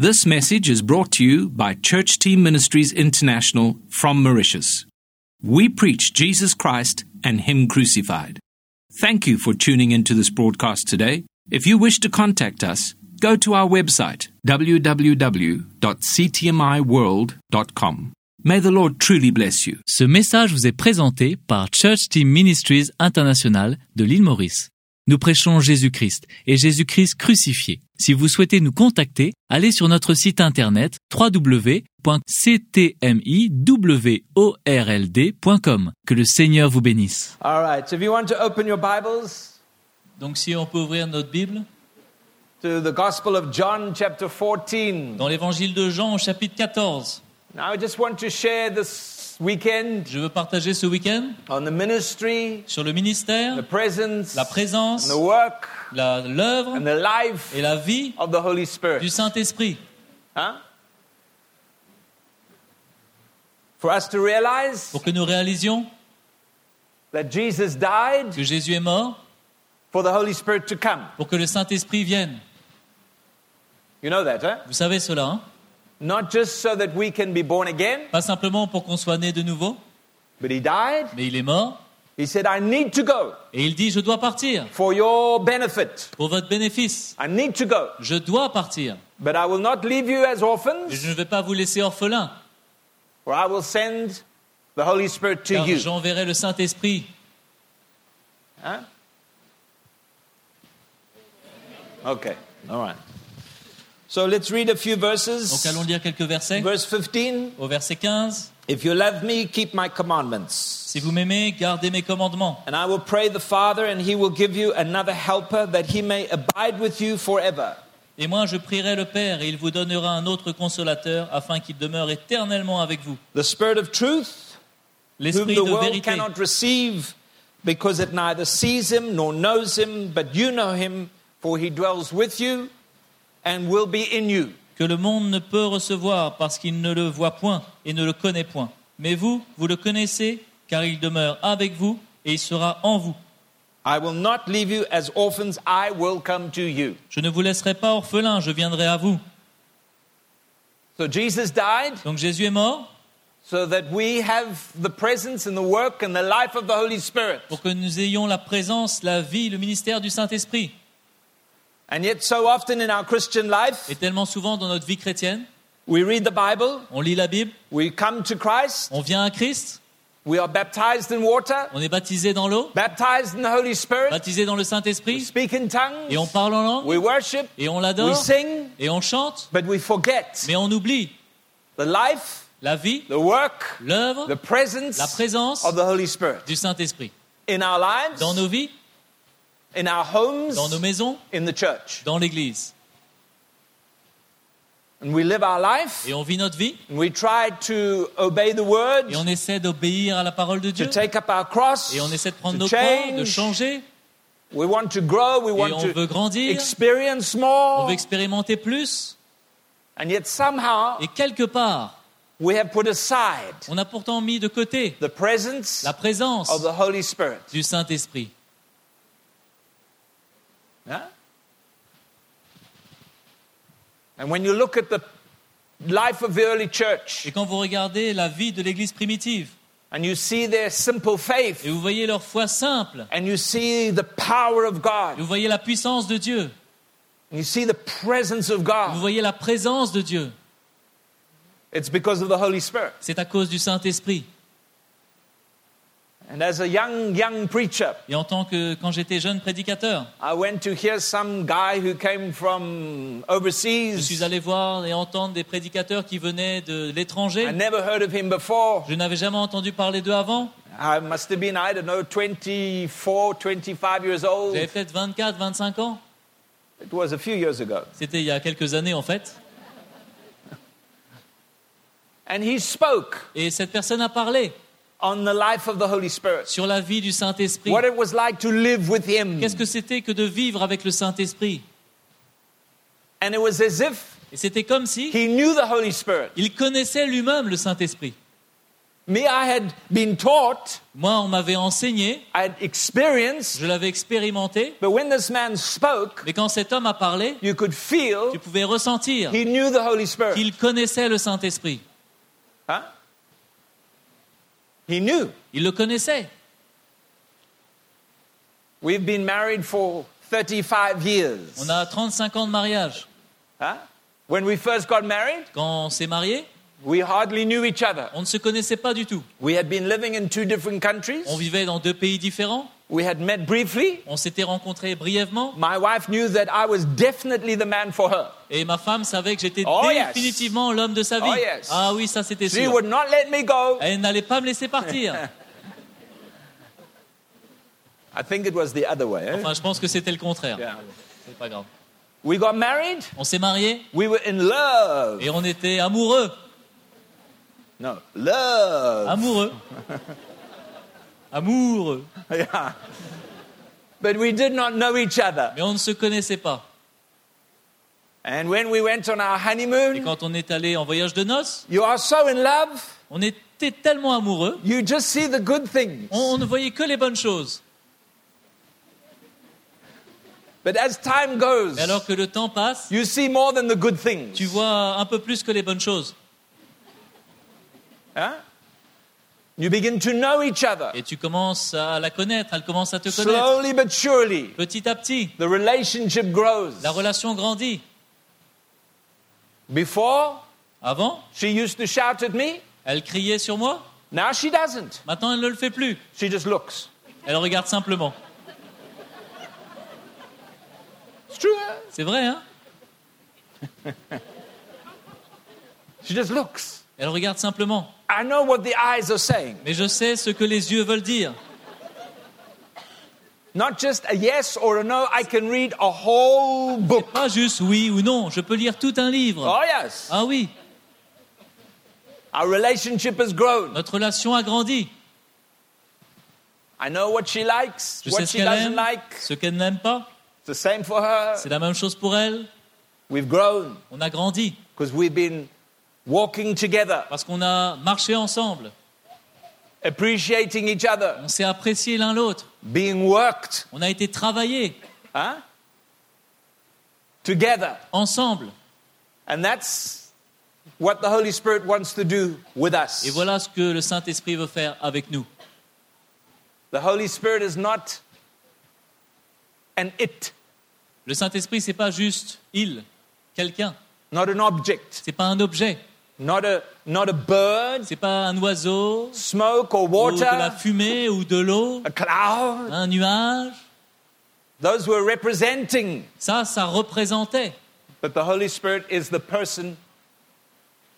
This message is brought to you by Church Team Ministries International from Mauritius. We preach Jesus Christ and Him crucified. Thank you for tuning into this broadcast today. If you wish to contact us, go to our website www.ctmiworld.com. May the Lord truly bless you. Ce message vous est présenté par Church Team Ministries International de l'île Maurice. Nous prêchons Jésus-Christ et Jésus-Christ crucifié. Si vous souhaitez nous contacter, allez sur notre site internet www.ctmiworld.com. Que le Seigneur vous bénisse. All right, so if you want to open your Bibles Donc si on peut ouvrir notre Bible to the Gospel of John, chapter 14. dans l'évangile de Jean au chapitre 14. Now, I just want to share this weekend Je veux partager ce week-end on the ministry, sur le ministère, the presence, la présence, and the work, la- l'œuvre and the life et la vie of the Holy du Spirit. Saint-Esprit. Huh? For us to realize Pour que nous réalisions that Jesus died que Jésus est mort for the Holy Spirit to come. pour que le Saint-Esprit vienne. You know that, huh? Vous savez cela, hein? Not just so that we can be born again, Pas simplement pour qu'on soit né de nouveau, but He died. mais il est mort He said, I need to go et il dit je dois partir for your benefit. pour votre bénéfice. I need to go. Je dois partir. But I will not leave you as orphans, je ne vais pas vous laisser orphelins, for I will send the Holy Spirit to car you. j'enverrai le Saint-Esprit. Huh? Okay, all right. So let's read a few Donc verses. allons lire quelques versets. Verse 15 Au verset 15, If you love me, keep my commandments. Si vous m'aimez, gardez mes commandements. And I will pray the Father, and he will give you another helper that he may abide with you forever. Et moi je prierai le Père et il vous donnera un autre consolateur afin qu'il demeure éternellement avec vous. The Spirit of truth, L'Esprit the de world vérité cannot receive because it neither sees him nor knows him, but you know him, for he dwells with you and will be in you. que le monde ne peut recevoir parce qu'il ne le voit point et ne le connaît point. Mais vous, vous le connaissez car il demeure avec vous et il sera en vous. I will not leave you as orphans, I will come to you. Je ne vous laisserai pas orphelins, je viendrai à vous. So Jesus died Donc Jésus est mort so that we have the presence and the work and the life of the Holy Spirit. pour que nous ayons la présence, la vie, le ministère du Saint-Esprit. And yet, so often in our Christian life, Et tellement souvent dans notre vie chrétienne, we read the Bible, on lit la Bible, we come to Christ, on vient à Christ, we are baptized in water, on est baptisé dans l'eau, baptized in the Holy Spirit, baptisé dans le we Saint-Esprit, speak in tongues, et on parle en langue, we worship, et on we l'adore, sing, et on chante, but we forget mais on oublie the life, la vie, the work, l'œuvre, the presence la présence of the Holy Spirit du Saint-Esprit. in our lives, dans nos vies, in our homes, dans nos maisons, in the church. dans l'Église. And we live our life, Et on vit notre vie, and we try to obey the word, et on essaie d'obéir à la parole de to Dieu, take up our cross, et on essaie de prendre nos croix, de change. changer, We want to grow, we et want on to veut grandir, experience on more, veut expérimenter plus, and yet somehow et quelque part, we have put aside on a pourtant mis de côté the presence la présence of the Holy Spirit. du Saint-Esprit. Yeah? And when you look at the life of the early church Et quand vous regardez la vie de l'Église primitive, and you see their simple faith et vous voyez leur foi simple, and you see the power of et God, vous voyez la puissance de Dieu, and you see the presence of vous God, voyez la présence de Dieu, it's because of the Holy Spirit. c'est à cause du Saint-Esprit. And as a young, young preacher, Et en tant que, quand j'étais jeune prédicateur, I went to hear some guy who came from je suis overseas. allé voir et entendre des prédicateurs qui venaient de l'étranger. I never heard of him before. Je n'avais jamais entendu parler d'eux avant. I must have been, I don't know, 24, 25 years old. J'avais peut-être 24, 25 ans. It was a few years ago. C'était il y a quelques années en fait. And he spoke Et cette personne a parlé on the life of the Holy Spirit. sur la vie du Saint-Esprit. What it was like to live with him. Qu'est-ce que c'était que de vivre avec le Saint-Esprit? And it was as if Et c'était comme si he knew the Holy Spirit. il connaissait lui-même le Saint-Esprit. Me, I had been taught, Moi, on m'avait enseigné, I had experienced, je l'avais expérimenté, but when this man spoke, mais quand cet homme a parlé, you could feel tu pouvais ressentir he knew the Holy Spirit. qu'il connaissait le Saint-Esprit. Huh? He knew. Il le connaissait. We've been married for 35 years. On a 35 ans de mariage. Huh? When we first got married, Quand on s'est marié, we hardly knew each other. on ne se connaissait pas du tout. We had been living in two different countries. On vivait dans deux pays différents. We had met briefly. On s'était rencontrés brièvement. My wife knew that I was definitely the man for her. Et ma femme savait que j'étais Oh, yes. définitivement l'homme de sa vie. Oh, yes. Ah oui, ça c'était She sûr. would not let me go. Elle n'allait pas me laisser partir. I think it was the other way. eh? Enfin, je pense que c'était le contraire. Yeah. C'est pas grave. We got married. On s'est mariés We were in love. et on était amoureux. No, love. Amoureux. Amoureux. Yeah. But we did not know each other. Mais on ne se connaissait pas. And when we went on our Et honeymoon, quand on est allé en voyage de noces, you are so in love, on était tellement amoureux, you just see the good things. on, on ne voyait que les bonnes choses. But as time goes, Et alors que le temps passe, you see more than the good things. tu vois un peu plus que les bonnes choses. Huh? You begin to know each other. Et tu commences à la connaître, elle commence à te connaître. Slowly but surely, Petit à petit, the relationship grows. la relation grandit. Before, Avant, she used to shout at me. elle criait sur moi. Now she doesn't. Maintenant, elle ne le fait plus. She just looks. Elle regarde simplement. It's true. huh? C'est vrai, hein? She just looks. Elle regarde simplement. I know what the eyes are saying. Mais je sais ce que les yeux veulent dire. Not just a yes or a no. I can read a whole book. Pas juste oui ou non. Je peux lire tout un livre. Oh, yes. Ah oui, Our relationship has grown. notre relation a grandi. I know what she likes, Je what sais ce she qu'elle doesn't aime, like. ce qu'elle n'aime pas. It's the same for her. C'est la même chose pour elle. We've grown On a grandi because we've been walking together, parce qu'on a marché ensemble. appreciating each other, On s'est apprécié l'un l'autre. being worked On a été travaillé together. ensemble. And that's what the Holy Spirit wants to do with us. Et voilà ce que le Saint-Esprit veut faire avec nous. The Holy Spirit is not an it, Le Saint-Esprit, c'est pas juste il, quelqu'un. not an object, C'est pas un objet. Not a, not a bird, C'est pas un oiseau smoke or ou de la water, fumée ou de l'eau, a cloud. un nuage. Those were representing. Ça, ça représentait. But the Holy Spirit is the person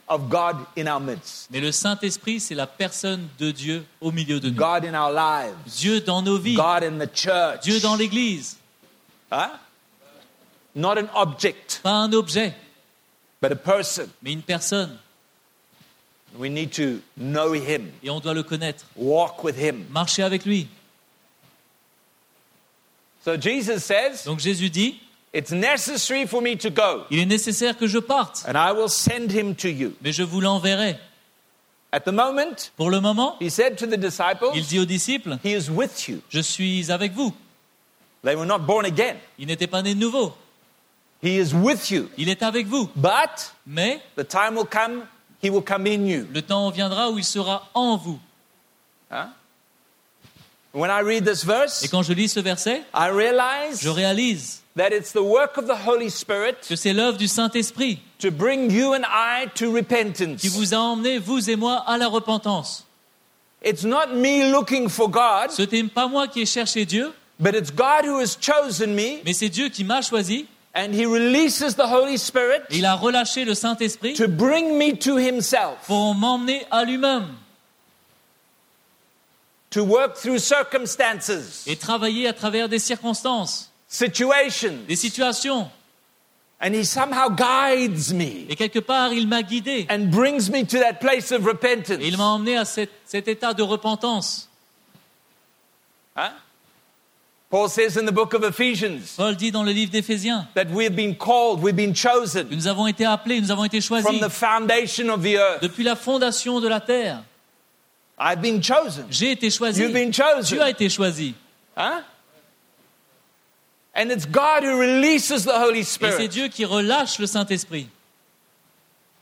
of God in our midst, Mais le Saint-Esprit, c'est la personne de Dieu au milieu de nous. God in our lives, Dieu dans nos vies, God in the church. Dieu dans l'Église. Huh? Not an object, Pas un objet, but a person. mais une personne. We need to know Him, Et on doit le connaître, walk with Him. marcher avec lui. So Jesus says, Donc Jésus dit, It's necessary for me to go, il est nécessaire que je parte, and I will send Him to you. mais je vous l'enverrai. At the moment, Pour le moment, He said to the il disciples, dit aux disciples, He is with you. je suis avec vous. They were not born again. Il n'était pas né de nouveau. He is with you. Il est avec vous. But Mais the time will come, He will come in you. le temps viendra où il sera en vous. Huh? When I read this verse, Et quand je lis ce verset, I realize je réalise that it's the work of the Holy Spirit que c'est l'œuvre du Saint-Esprit to bring you and I to repentance. qui vous a emmenés, vous et moi, à la repentance. It's not me looking for God, Ce n'est pas moi qui ai cherché Dieu, but it's God who has chosen me, mais c'est Dieu qui m'a choisi and He releases the Holy Spirit et il a relâché le Saint-Esprit to bring me to Himself, pour m'emmener à lui-même to work through circumstances, et travailler à travers des circonstances, situations, des situations. and He somehow guides me Et quelque part, il m'a guidé and brings me to that place of et repentance. il m'a emmené à cet, cet état de repentance. Huh? Paul says in the book of Ephesians Paul dit dans le livre d'Éphésiens that we've been called, we've been que chosen nous avons été appelés, nous avons été from choisis the foundation of the earth. depuis la fondation de la terre. I've been chosen. J'ai été choisi. You've been chosen. Tu as été choisi. And it's God who releases the Holy Et c'est Spirit. Dieu qui relâche le Saint-Esprit.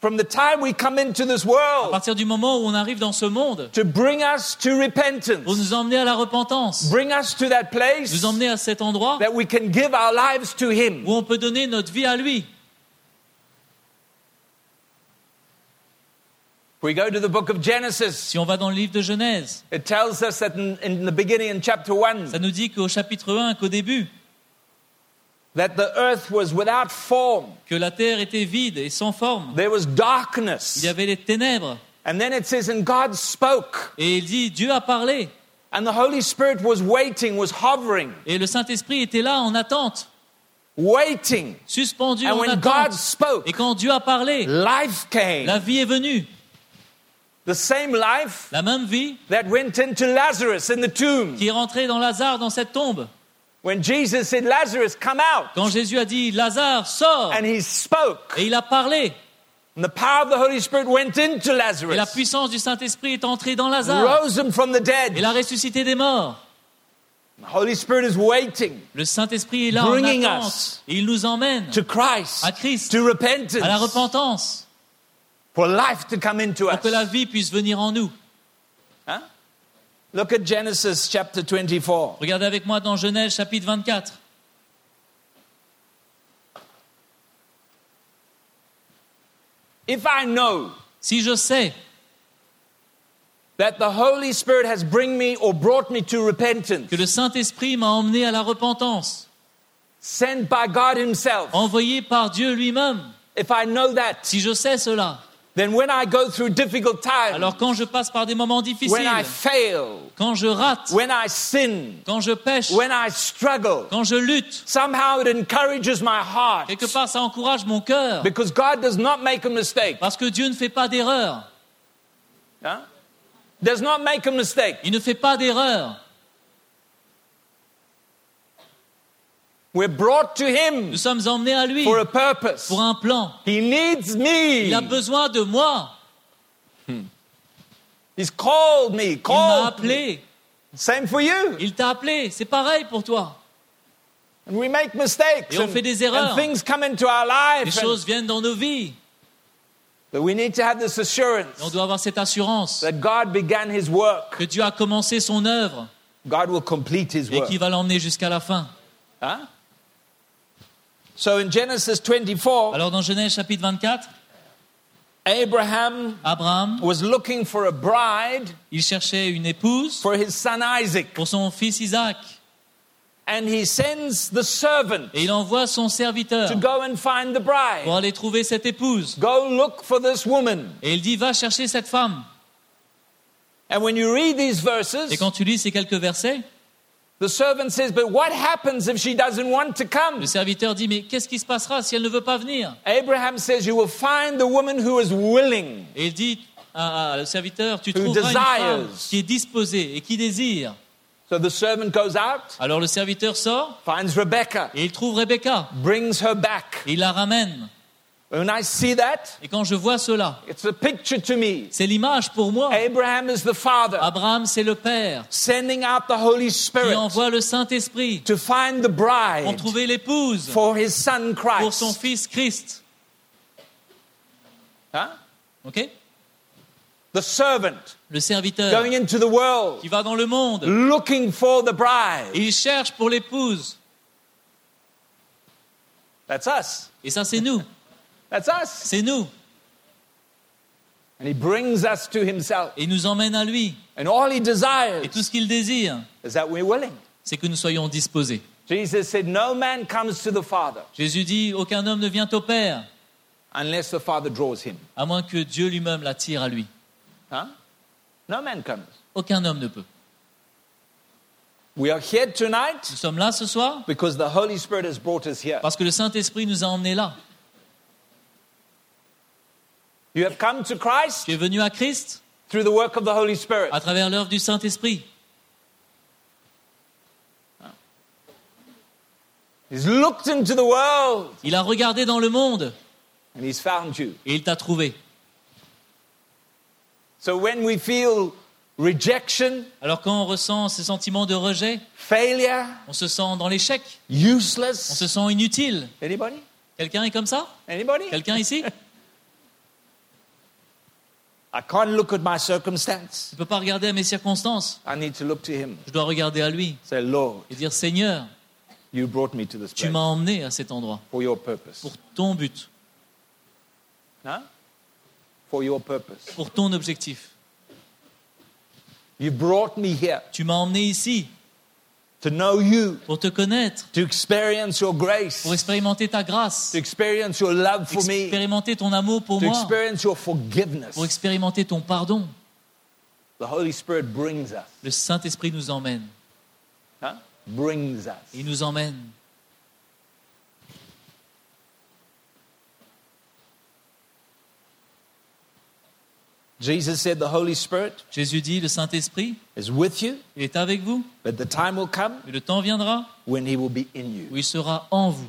From the time we come into this À world partir du moment où on arrive dans ce monde, to bring us to pour repentance, nous emmener à la repentance, bring us to that place nous emmener à cet endroit that we can give our lives to Him. où on peut donner notre vie à lui. We go to the book of Genesis. Si on va dans le livre de Genèse, It tells us that in, in the beginning, in chapter 1, ça nous dit qu'au chapitre 1, qu'au début, that the earth was without form. que la terre était vide et sans forme. There was darkness. Il y avait les ténèbres. And then it says, and God spoke. Et il dit, Dieu a parlé. And the Holy Spirit was waiting, was hovering, Et le Saint-Esprit était là en attente, waiting. suspendu And en when God spoke, Et quand Dieu a parlé, life came. la vie est venue. The same life La même vie that went into Lazarus in the tomb. qui est rentrée dans Lazare dans cette tombe. When Jesus said, Lazarus, come out. Quand Jésus a dit, Lazare, sors. And he spoke. Et il a parlé. And the power of the Holy Spirit went into Et la Lazarus, puissance du Saint-Esprit est entrée dans Lazare. rose him from the Et dead. l'a ressuscité des morts. The Holy Spirit is waiting Le Saint-Esprit est là en Bringing attente. us Et il nous emmène to Christ, à Christ, to à la repentance, repentance, for life to come into pour que la us. vie puisse venir en nous. Huh? Look at Genesis chapter 24. Regardez avec moi dans Genèse chapitre 24. If I know Si je sais that the Holy Spirit has bring me or brought me to repentance, que le Saint-Esprit m'a emmené à la repentance, sent by God Himself, envoyé par Dieu lui-même, if I know that, si je sais cela, then when I go through difficult times, alors quand je passe par des moments when I difficiles, fail, quand je rate, when I sin, quand je pêche, when I struggle, quand je lutte, somehow it encourages my heart quelque part ça encourage mon cœur, because God does not make a mistake. parce que Dieu ne fait pas d'erreur. Huh? Does not make a mistake. Il ne fait pas d'erreur. We're brought to Him Nous sommes emmenés à lui for a purpose. pour un plan. He needs me. Il a besoin de moi. He's called me. Il m'a Called. me. appelé. Same for you. Il t'a appelé. C'est pareil pour toi. And we make mistakes. Et on and, fait des erreurs. and things come into our Les life. and- choses viennent dans nos vies. but we need to have this Et on assurance doit avoir cette assurance that God began His work. que Dieu a commencé son œuvre God will complete His et work. qu'il va l'emmener jusqu'à la fin. Huh? So in Genesis 24, Alors dans Genèse chapitre 24, Abraham Abraham, was looking for a bride il cherchait une épouse for his son Isaac. pour son fils Isaac. And he sends the servant Et il envoie son serviteur to go and find the bride. pour aller trouver cette épouse. Go look for this woman. Et il dit, va chercher cette femme. And when you read these verses, Et quand tu lis ces quelques versets, the servant says, But what happens if she doesn't want to come? le serviteur dit, mais qu'est-ce qui se passera si elle ne veut pas venir Abraham says, You will find the woman who is willing. Et il dit à, à- le serviteur, tu Who trouveras une femme qui est disposée et qui désire. So the servant goes out, Alors le serviteur sort finds Rebecca, et il trouve Rebecca. brings her back. Et il la ramène. When I see that, Et quand je vois cela, it's a picture to me. c'est l'image pour moi. Abraham is the father, Abraham, c'est le Père sending out the Holy qui Spirit envoie le Saint-Esprit to find the pour bride trouver l'épouse for his son pour son Christ. fils Christ. The servant Le serviteur going into the world qui va dans le monde looking for the bride. et il cherche pour l'épouse. That's us. Et ça, c'est nous. That's us. C'est nous. And he brings us to himself. Et il nous emmène à lui. And all he desires Et tout ce qu'il désire, is that we're willing. c'est que nous soyons disposés. Jesus said, No man comes to the Father Jésus dit, aucun homme ne vient au Père, unless the Father draws him. à moins que Dieu lui-même l'attire à lui. Huh? No man comes. Aucun homme ne peut. We are here tonight Nous sommes là ce soir because the Holy Spirit has brought us here. parce que le Saint-Esprit nous a emmenés là. You have come to Christ Tu es venu à Christ through the work of the Holy Spirit. à travers l'œuvre du Saint-Esprit. He's looked into the world Il a regardé dans le monde and he's found you. et il t'a trouvé. So when we feel rejection, Alors quand on ressent ces sentiments de rejet, failure, on se sent dans l'échec, on useless. se sent inutile. Anybody? Quelqu'un est comme ça? Anybody? Quelqu'un ici? I can't look at my circumstance. Je ne peux pas regarder à mes circonstances. I need to look to him. Je dois regarder à lui Say, Lord, et dire Seigneur, you brought me to this tu place m'as emmené à cet endroit for your purpose. pour ton but? For your purpose. pour ton objectif. You brought me here Tu m'as emmené ici to know you, pour te connaître, to experience your grace, pour expérimenter ta grâce, to experience your love for me, expérimenter ton amour pour to moi, experience your forgiveness. pour expérimenter ton pardon. The Holy Spirit brings us. Le Saint-Esprit nous emmène. Huh? Brings us. Il nous emmène. Jesus said the Holy Spirit Jésus dit, le Saint-Esprit, is with you, il est avec vous, but the time will come et le temps viendra when he will be in you. où il sera en vous.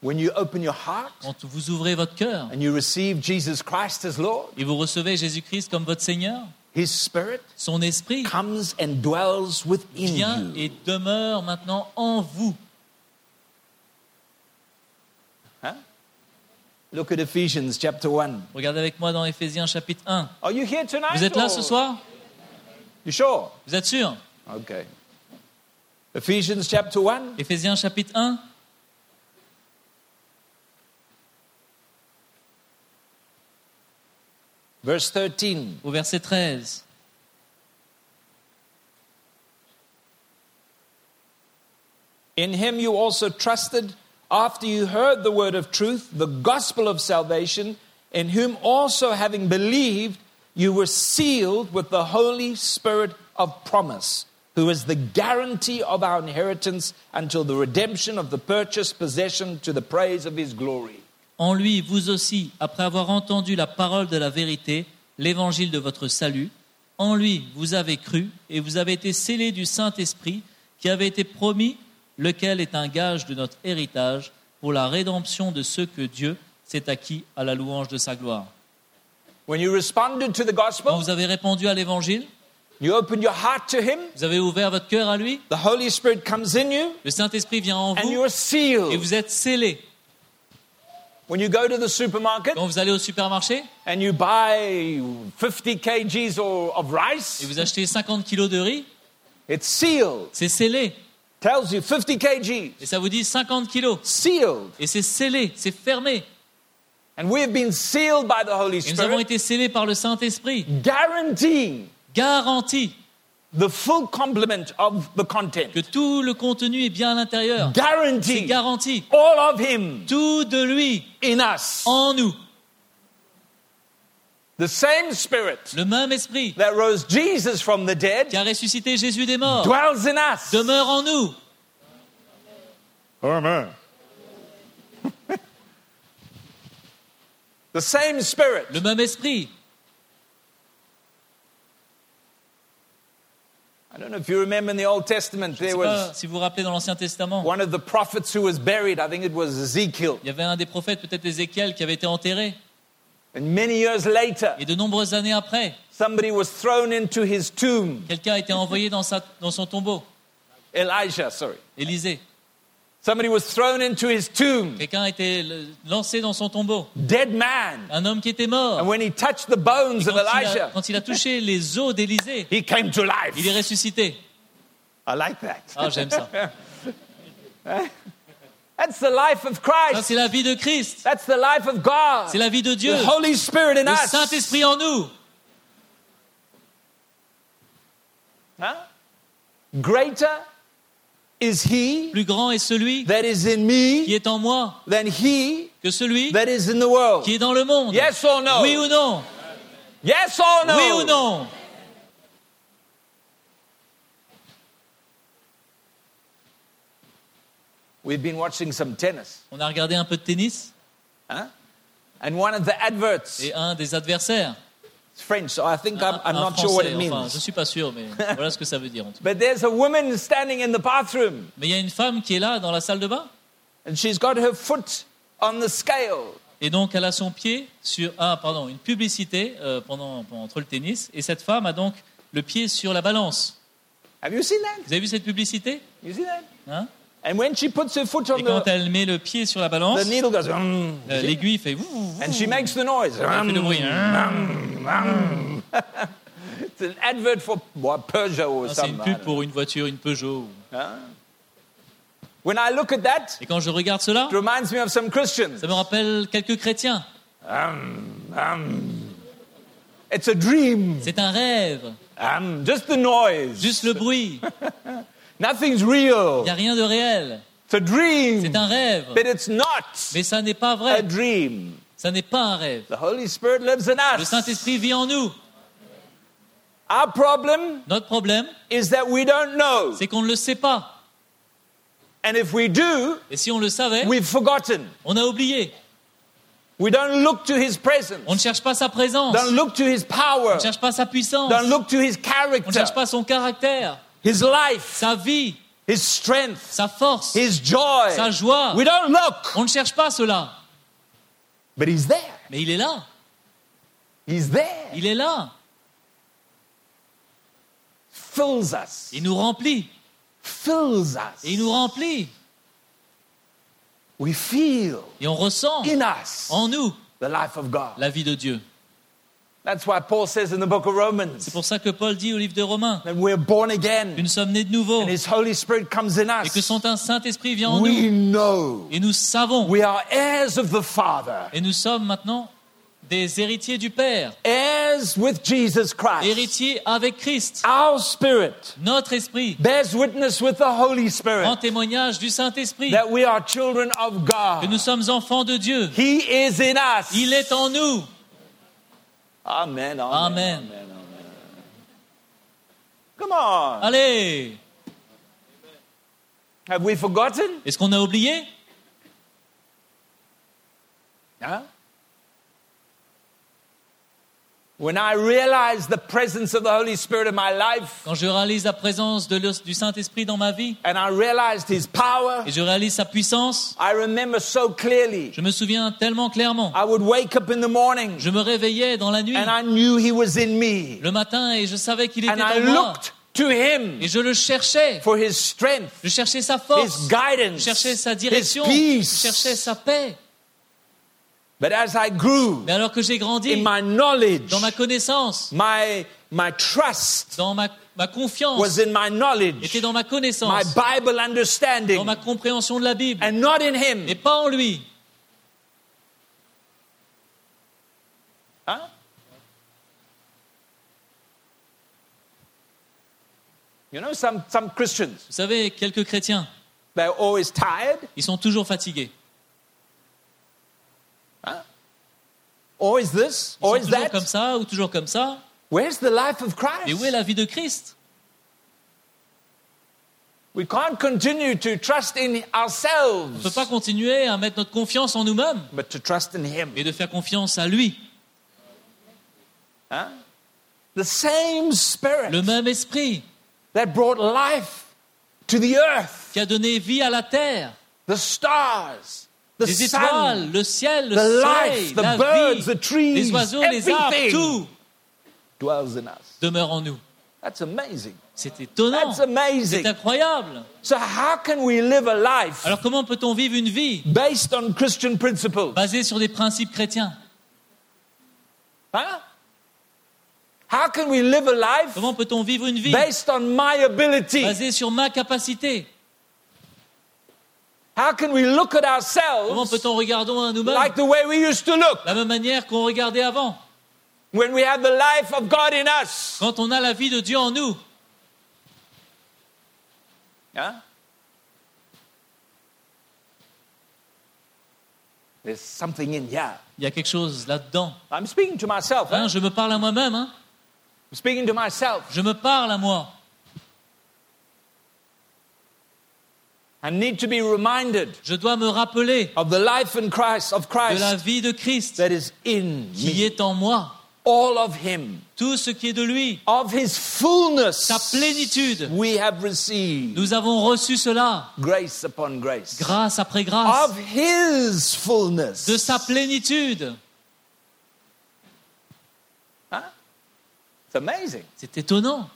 When you open your heart Quand vous ouvrez votre cœur and you receive Jesus Christ as Lord, et vous recevez Jésus-Christ comme votre Seigneur, his Spirit son Esprit comes and dwells within vient you. et demeure maintenant en vous. Look at Ephesians chapter 1. Regardez avec moi dans Éphésiens chapitre 1. Are you here tonight? Vous êtes là or- ce soir? You sure? Vous êtes sûr? Okay. Ephesians chapter 1. Éphésiens chapitre 1, Verse 13. au verset 13. In him you also trusted after you heard the word of truth, the gospel of salvation, in whom also having believed, you were sealed with the Holy Spirit of promise, who is the guarantee of our inheritance until the redemption of the purchased possession to the praise of his glory. En lui, vous aussi, après avoir entendu la parole de la vérité, l'évangile de votre salut, en lui, vous avez cru et vous avez été scellés du Saint-Esprit qui avait été promis, lequel est un gage de notre héritage pour la rédemption de ceux que Dieu s'est acquis à la louange de sa gloire. When you responded to the Quand gospel, vous avez répondu à l'évangile, you opened your heart to him, vous avez ouvert votre cœur à lui, the Holy Spirit comes in you, le Saint-Esprit vient en and vous et vous êtes scellés. When you go to the supermarket Quand vous allez au supermarché and you buy 50 kgs or, of et rice, vous achetez 50 kilos de riz, it's sealed. c'est scellé. Tells you 50 kgs. Et ça vous dit 50 kilos. Sealed. Et c'est scellé, c'est fermé. And we have been sealed by the Holy Et nous avons Spirit, été scellés par le Saint-Esprit. guaranteeing Garantie the full complement of the content. que tout le contenu est bien à l'intérieur. C'est Guarantee garanti. all of Him Tout de lui in us. en nous. The same Spirit Le même esprit that rose Jesus from the dead qui a ressuscité Jésus des morts dwells in us. demeure en nous. Amen. the same Spirit Le même esprit. I don't know if you remember in the Old Testament, Je ne there sais pas was si vous vous rappelez dans l'Ancien Testament, one of the prophets who was buried. I think it was Ezekiel. il y avait un des prophètes, peut-être Ézéchiel, qui avait été enterré. And many years later, Et de nombreuses années après, somebody was thrown into his tomb. quelqu'un a été envoyé dans, sa- dans son tombeau. Elijah, sorry. Élisée. Somebody was thrown into his tomb. Quelqu'un a été lancé dans son tombeau. Dead man. Un homme qui était mort. And when he touched the bones of quand, il a, Elijah, quand il a touché les os d'Élisée, he came to life. il est ressuscité. I like that. Ah, j'aime ça. That's the life of Ça, Christ. c'est la vie de Christ. That's the life of God. C'est la vie de Dieu. The Holy Spirit in Le us. Saint-Esprit en nous. Greater is he Plus grand est celui that is in qui est en moi than he que celui that is in the world. qui est dans le monde. Yes or no? Oui ou non? Yes or no? Oui ou non? We've been watching some tennis. On a regardé un peu de tennis Huh? And one of the adverts, et un des adversaires, it's French, so I think I'm, un, I'm un not sure what français, it enfin, means. je suis pas sûr, mais voilà ce que ça veut dire. en tout cas. But there's a woman standing in the bathroom Mais il y a une femme qui est là dans la salle de bain and she's got her foot on the scale Et donc, elle a son pied sur ah, pardon, une publicité euh, pendant, pendant- entre le tennis. Et cette femme a donc le pied sur la balance. Have you seen that? Vous avez vu cette publicité? You see that? hein? And when she puts her foot on Et quand the, elle met le pied sur la balance, the needle goes, "Mm." euh, l'aiguille fait. ouh, ouh, and she makes the noise. elle fait le bruit. It's an advert for Peugeot or C'est une something. pub pour une voiture, une Peugeot. When I look at that, Et quand je regarde cela, it reminds me of some Christians. ça me rappelle quelques chrétiens. It's a dream. C'est un rêve, Um, just the noise. juste le bruit. Nothing's Il real. n'y a rien de réel. It's a dream. C'est un rêve. But it's not Mais ça n'est pas a vrai. dream. Ça n'est pas un rêve. The Holy Spirit lives in Le. Saint-Esprit vit en nous. Our problem Notre problème, is that we don't know. c'est qu'on ne le sait pas. And if we do, Et si on le savait, we've forgotten. on a oublié. We don't look to his presence. On ne cherche pas sa présence. Don't look to his power. On ne cherche pas sa puissance. Don't look to his On ne character, cherche pas son caractère, his life, sa vie, his strength, sa force, his joy. sa joie. We don't look, On ne cherche pas cela. but he's there. Mais il est là. He's there. Il est là. Fills us. Il nous remplit. Fills us. Et il nous remplit. We feel Et on ressent in us en nous the life of God. la vie de Dieu. That's why Paul says in the book of Romans C'est pour ça que Paul dit au livre de Romains that we're born que again nous sommes nés de nouveau and his Holy Spirit comes in et que son Saint-Esprit vient en We nous. know Et nous savons. we are heirs of the Father, Et nous sommes maintenant des héritiers du Père, heirs with Jesus Christ. héritiers avec Christ. Our spirit Notre esprit bears witness with the Holy en témoignage du Saint-Esprit that we are children of que nous sommes enfants de Dieu. He is in us. Il est en nous. Amen. Amen. Amen. amen, amen. Come on. Allez, Have we forgotten? est-ce qu'on a oublié? Huh? When I realize the presence of the Holy Spirit in my life Quand je réalise la présence de le- du Saint-Esprit dans ma vie and I realized His power, et je réalise sa puissance, I remember so clearly. je me souviens tellement clairement. I would wake up in the morning Je me réveillais dans la nuit, and I knew He was in me. le matin, et je savais qu'il And était I en moi. looked to Him Et je le cherchais. for His strength, Je cherchais sa His force. Je guidance, cherchais sa His direction. Je cherchais sa paix. But as I grew Mais alors que j'ai grandi in my knowledge, dans ma connaissance, my, my trust dans ma, ma confiance, was in my knowledge, était dans ma my connaissance, Bible dans understanding, ma compréhension de la Bible, and not in Him. et pas en lui. Huh? You know, some, some Christians, Vous savez, quelques chrétiens, they're always tired, ils sont toujours fatigués. Always this, Ils sont always toujours comme that. ça ou toujours comme ça? Where's the life of Et où est Christ? la vie de Christ? We can't continue to trust in On ne peut ourselves, pas continuer à mettre notre confiance en nous-mêmes, but to trust in Him. mais de faire confiance à lui. Huh? The same Spirit Le même esprit that brought life to the earth, qui a donné vie à la terre, the stars, the les sun, étoiles, le ciel, le the soleil, life, the la birds, vie, the trees, les oiseaux, les arbres, everything tout dwells in us. demeure en nous. That's amazing. C'est étonnant. That's amazing. C'est incroyable. So how can we live a life Alors comment peut-on vivre une vie based on Christian principles? basée sur des principes chrétiens? Huh? How can we live a life Comment peut-on vivre une vie based on my ability? basée sur ma capacité? How can we look at Comment ourselves peut-on regarder à nous-mêmes like the way we used to look? La même manière qu'on regardait avant when we have the life of God in us? Quand on a la vie de Dieu en nous, Huh? There's something in here. il y a quelque chose là-dedans. I'm speaking to myself. Hein, Huh? je me parle à moi-même. hein. I'm speaking to myself. Je me parle à moi. I need to be reminded Je dois me rappeler of the life in Christ, of de la Christ vie de Christ that is in qui me. est en moi all of Him, Tout ce qui est de lui, of His fullness, sa plénitude, we have received nous avons reçu cela, grace upon grace. grâce après grâce, Of His fullness. de sa plénitude. Huh? It's amazing. C'est étonnant,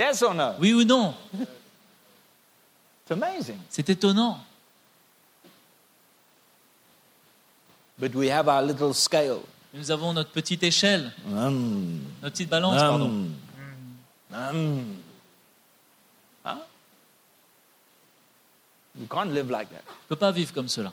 Yes or no? oui ou non? It's amazing. C'est étonnant. But we have our little scale. Nous avons notre petite échelle, Mm. notre petite balance, pardon. Huh? We can't live like that. On ne peut pas vivre comme cela.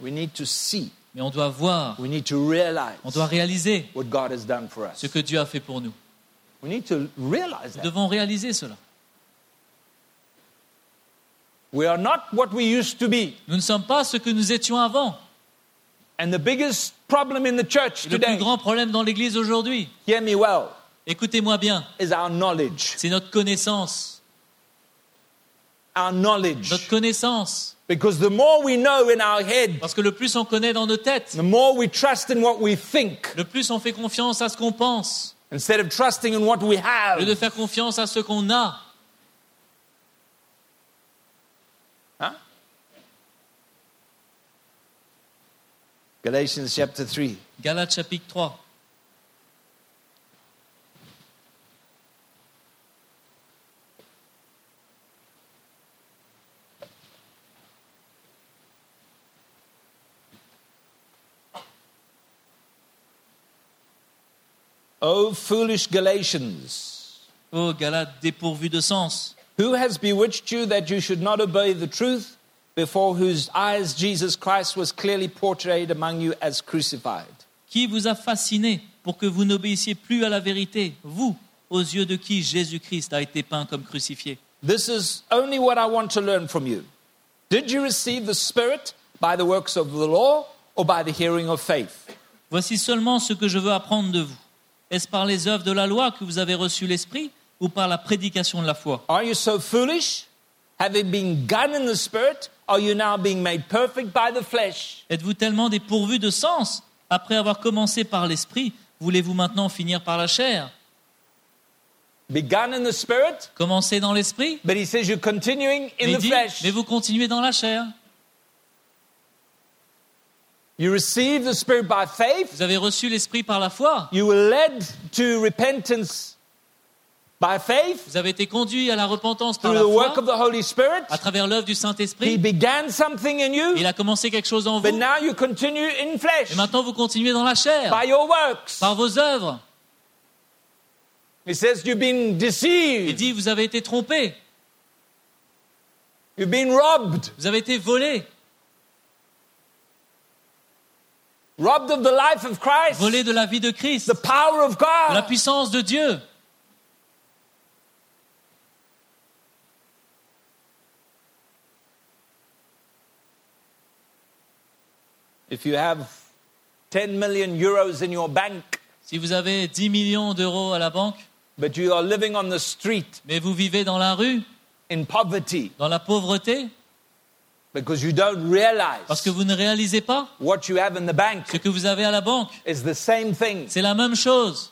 We need to see. Mais on doit voir, We need to realize on doit réaliser what God has done for us. ce que Dieu a fait pour nous. We need to realize Nous devons réaliser cela. We are not what we used to be. Nous ne sommes pas ce que nous étions avant. And the biggest problem in the church Et le plus grand problème dans l'Église aujourd'hui, hear me well, écoutez-moi bien, is our knowledge. c'est notre connaissance. Our knowledge. Notre connaissance. Because the more we know in our head, Parce que le plus on connaît dans nos têtes, the more we trust in what we think le plus on fait confiance à ce qu'on pense, instead of trusting in what we lieu de have. faire confiance à ce qu'on a. Huh? Galatians chapter 3. Galates chapitre 3. O foolish Galatians, Oh, Galates dépourvu de sens. who has bewitched you that you should not obey the truth, before whose eyes Jesus Christ was clearly portrayed among you as crucified? Qui vous a fasciné pour que vous n'obéissiez plus à la vérité, vous, aux yeux de qui Jésus-Christ a été peint comme crucifié? This is only what I want to learn from you. Did you receive the Spirit by the works of the law or by the hearing of faith? Voici seulement ce que je veux apprendre de vous. Est-ce par les œuvres de la loi que vous avez reçu l'Esprit ou par la prédication de la foi? Are you so foolish? Having been gone in the Spirit, are you now being made perfect by the flesh? Êtes-vous tellement dépourvu de sens? Après avoir commencé par l'Esprit, voulez-vous maintenant finir par la chair? Begun in the Spirit, Commencez dans l'Esprit? But he says you're continuing in mais, the dit, flesh. mais vous continuez dans la chair. You receive the Spirit by faith. Vous avez reçu l'Esprit par la foi. You were led to repentance by faith Vous avez été conduit à la repentance par through la the work foi of the Holy Spirit. à travers l'œuvre du He Saint-Esprit. began something in you, Il a commencé quelque chose en but vous. now you continue in flesh Et maintenant, vous continuez dans la chair, by your works. par vos œuvres. He says you've been Il deceived, dit, vous avez été trompé, you've been robbed, vous avez été volé, robbed of the life of Christ, volé de la vie de Christ, the power of God. la puissance de Dieu. If you have 10 million euros in your bank, Si vous avez 10 millions d'euros à la banque, but you are living on the street mais vous vivez dans la rue, in poverty dans la pauvreté, because you don't realize parce que vous ne réalisez pas what you have in the bank ce que vous avez à la banque, is the same thing. c'est la même chose.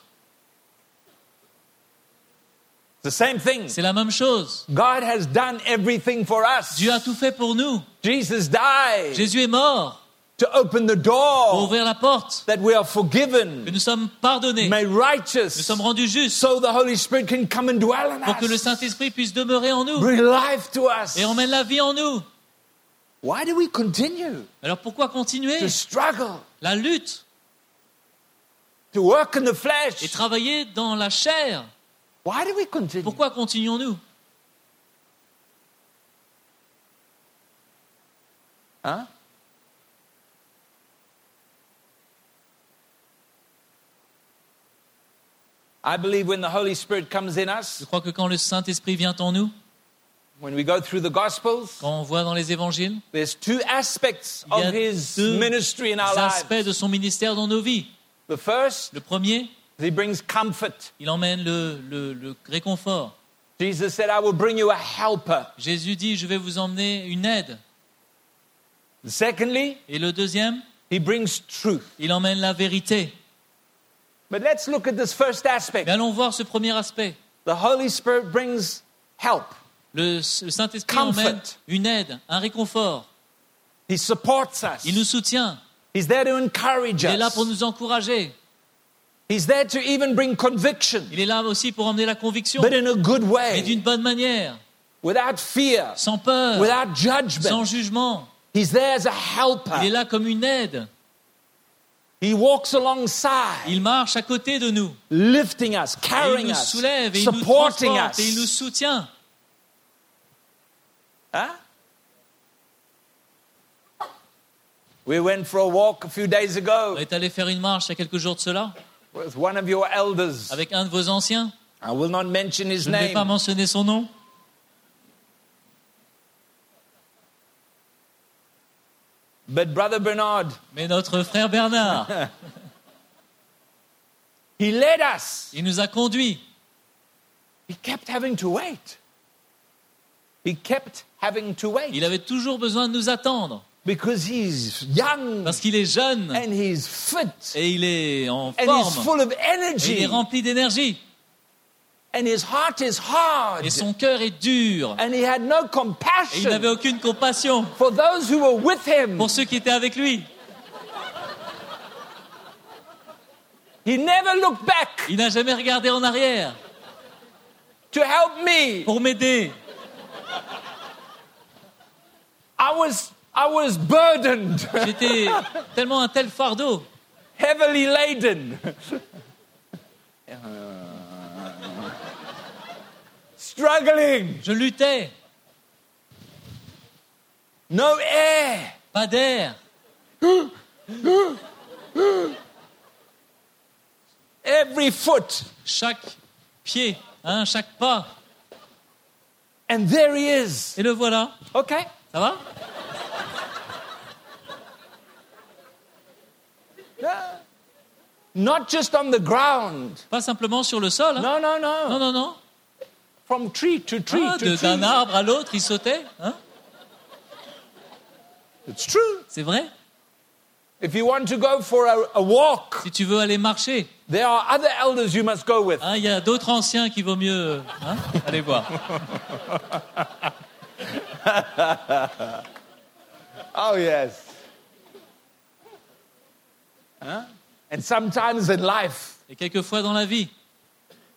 The same thing. C'est la même chose. God has done everything for us. Dieu a tout fait pour nous. Jesus died Jésus est mort to open the pour door ouvrir la porte, that we are que forgiven, nous sommes pardonnés, made nous righteous, sommes rendus justes, so the Holy Spirit can come and dwell in pour que le us, Saint-Esprit puisse demeurer en nous bring life to us. et emmène la vie en nous. Why do we continue Alors pourquoi continuer to struggle, la lutte to work in the et flesh? travailler dans la chair? Why do we continue? Pourquoi continuons-nous? Huh? I believe when the Holy Spirit comes in Je us, crois que quand le Saint-Esprit vient en nous, when we go through the Gospels, quand on voit dans les évangiles, there's two aspects il y of a his deux ministry in our aspects lives. de son ministère dans nos vies. The first, Le premier, he brings comfort. il emmène le, le- le réconfort. Jesus said, I will bring you a helper. Jésus dit, je vais vous emmener une aide. Secondly, Et le deuxième, He brings truth. Il emmène la vérité. But let's look at this first aspect. Mais allons voir ce premier aspect. The Holy Spirit brings help. Le, le Saint-Esprit emmène une aide, un réconfort. He supports us. Il nous soutient. He's there to encourage Il est là us. pour nous encourager. He's there to even bring conviction, Il est là aussi pour emmener la conviction, but in a good mais way, d'une bonne manière, without fear, sans peur, without sans judgment. jugement. He's there as a Il est helper. là comme une aide. He walks alongside, Il marche à côté de nous. lifting us, Et il carrying nous us, soulève et il nous supporting transporte et il nous us. soutient. Huh? We went for a walk a few days On ago est allé faire une marche il y a quelques jours de cela? With one of your elders. avec un de vos anciens? I will not mention his Je ne vais pas mentionner son nom. But Brother Bernard, Mais notre frère Bernard, he led us. il nous a conduits. He kept having to wait. He kept having to wait. Il avait toujours besoin de nous attendre. Because he's young parce qu'il est jeune. and he's fit. Et il est en and he's full of et il energy est rempli d'énergie. And his heart is hard. Et son cœur est dur. And he had no et il n'avait compassion aucune compassion for those who were with him. pour ceux qui étaient avec lui. He never looked back Il n'a jamais regardé en arrière to help me. pour m'aider. I was I was burdened, J'étais tellement un tel fardeau. heavily laden. Struggling, Je luttais, no air. pas d'air. Every foot. Chaque pied, hein, chaque pas. And there he is. Et le voilà. Okay. Ça va? Not just on the ground. Pas simplement sur le sol. hein? No, no, no. Non, non, non. From tree to tree Ah, to. D'un arbre à l'autre, il sautait. hein? It's true. C'est vrai? If you want to go for a, a walk, Si tu veux aller marcher, there are other elders you must go with. hein, il y a d'autres anciens qui vaut mieux hein, aller voir. Oh, yes. Huh? And sometimes in life, Et quelquefois dans la vie,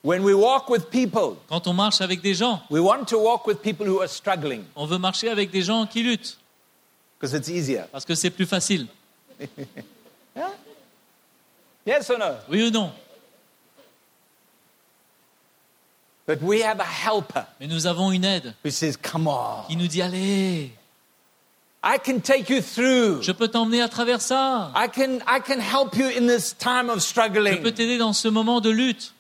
when we walk with people, quand on marche avec des gens, we want to walk with people who are struggling on veut marcher avec des gens qui luttent because it's easier. parce que c'est plus facile. Yes or no? Oui ou non But we have a helper Mais nous avons une aide who says, Come on, qui nous dit allez, I can take you through. je peux t'emmener à travers ça. I can, I can help you in this time of Je peux t'aider dans ce moment de lutte.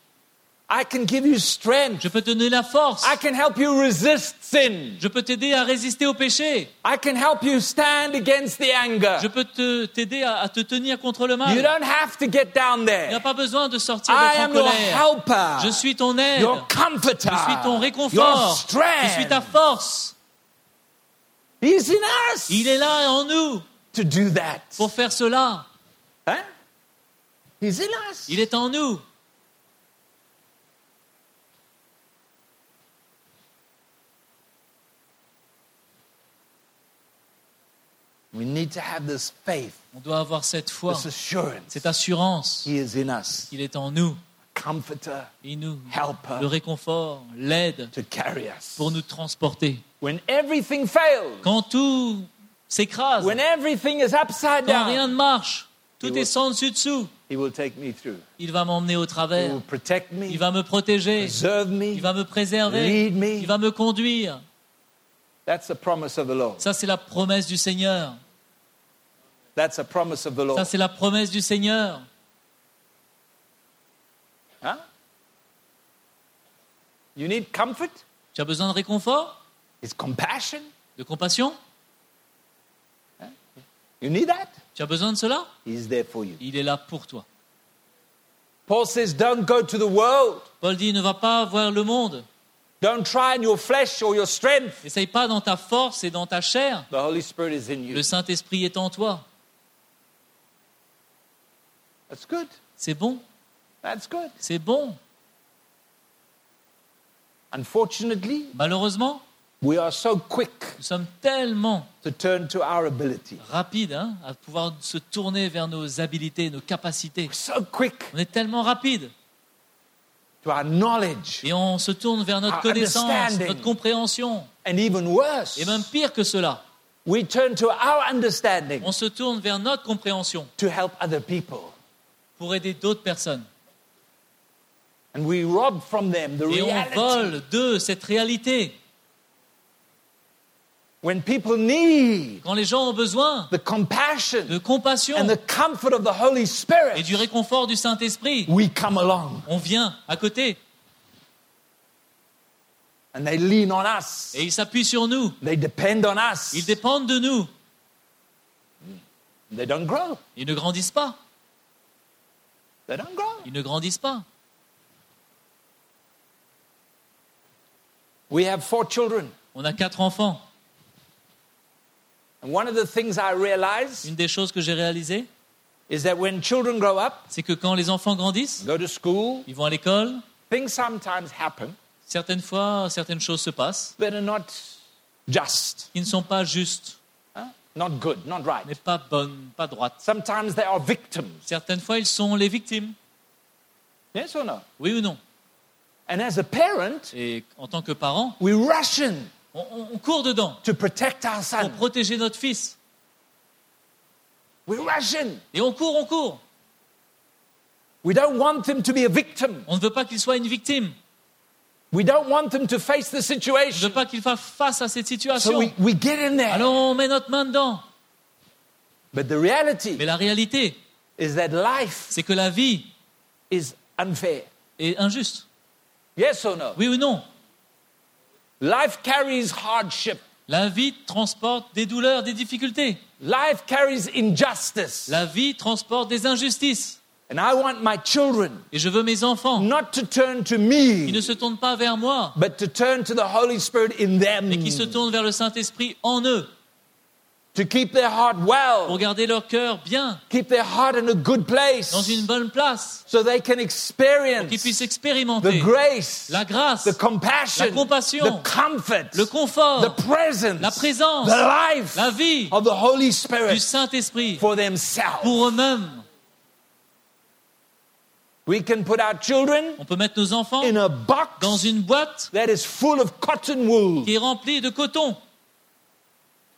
I can give you strength. Je peux te donner la force. I can help you resist sin. Je peux t'aider à résister au péché. I can help you stand against the anger. Je peux te- t'aider à, à te tenir contre le You mal. don't have to get down Il n'y a there. pas besoin de sortir d'être en colère. helper, Je suis ton aide. your comforter, Je suis ton your réconfort. Je suis ta strength. force. He's in us Il est là en nous to do that. pour faire cela. Huh? He's in us. Il est en nous. We need to have this faith, On doit avoir cette foi, this assurance. cette assurance He is in us, qu'il est en nous. comforter, Il nous helper le réconfort, l'aide to carry us. pour nous transporter. When everything fails, Quand tout s'écrase, when everything is upside quand rien down, ne marche, tout est sans dessus dessous, He will take me through. il va m'emmener au He travers. will protect me, Il va me protéger. preserve me. Il va me préserver. Lead me. Il va me conduire. That's the promise of the Lord. Ça, c'est la promesse du Seigneur. That's a promise of the Ça, Lord. c'est la promesse du Seigneur. Huh? You need comfort, Tu as besoin de réconfort, compassion? de compassion? You need that? Tu as besoin de cela? He's there for you. Il est là pour toi. Paul says, Don't go to the world. Paul dit ne va pas voir le monde. Don't try in your flesh or your strength. N'essaye pas dans ta force et dans ta chair. The Holy Spirit is in you. Le Saint-Esprit est en toi. That's good. C'est bon, That's good. c'est bon. Unfortunately, Malheureusement, we are so quick nous sommes tellement to turn to our ability. rapides hein, à pouvoir se tourner vers nos habilités, nos capacités. So quick On est tellement rapides to our knowledge. et on se tourne vers notre Our connaissance, understanding. notre compréhension. And even worse, Et même pire que cela, we turn to our understanding on se tourne vers notre compréhension to help other people. Pour aider d'autres personnes. And we rob from them the Et on reality. vole d'eux cette réalité. When people need Quand les gens ont besoin the compassion de compassion and the comfort of the Holy et Spirit, du réconfort du Saint-Esprit, we come along on vient à côté and they lean on us. et ils s'appuient sur nous. They depend on us. Ils dépendent de nous. They don't grow. Ils ne grandissent pas. They don't grow. Ils ne grandissent pas. We have four children. On a quatre enfants. And one of the things I realize Une des choses que j'ai réalisées, is that when children grow up, c'est que quand les enfants grandissent, go to school, ils vont à l'école, things sometimes happen certaines fois, certaines choses se passent that are not just, qui ne sont pas justes? Not good, not right. mais pas bonnes, pas droites. Sometimes they are victims. Certaines fois, ils sont les victimes. Yes or no? Oui ou non? And as a parent, Et en tant que parent, we rush in on, on- court dedans to protect our pour son. protéger notre fils. We rush in. Et on court, on court. We don't want him to be a victim. On ne veut pas qu'il soit une victime. We don't want him to face the On ne situation. veut pas qu'il fasse face à cette So situation. we, we get in there. Alors on met notre main dedans. But the reality Mais la réalité, is that life c'est que la vie is unfair. est injuste. Yes or no? Oui ou non? Life carries hardship. La vie transporte des douleurs, des difficultés. Life carries injustice. La vie transporte des injustices. And I want my children Et je veux mes enfants not to turn to qui me, ne se tournent pas vers moi, but to turn to the Holy Spirit in them. mais qui se tournent vers le Saint-Esprit en eux, To keep their heart pour well, garder leur cœur bien, keep their heart in a good place, dans une bonne place, so they can qu'ils experience puissent the expérimenter grace, la grâce, the compassion, la compassion, the comfort, le confort, the presence, la présence, the life la vie of the Holy du Spirit Saint-Esprit for themselves. pour eux-mêmes. We can put our children On peut mettre nos enfants in a box dans une boîte that is full of cotton wool qui est remplie de coton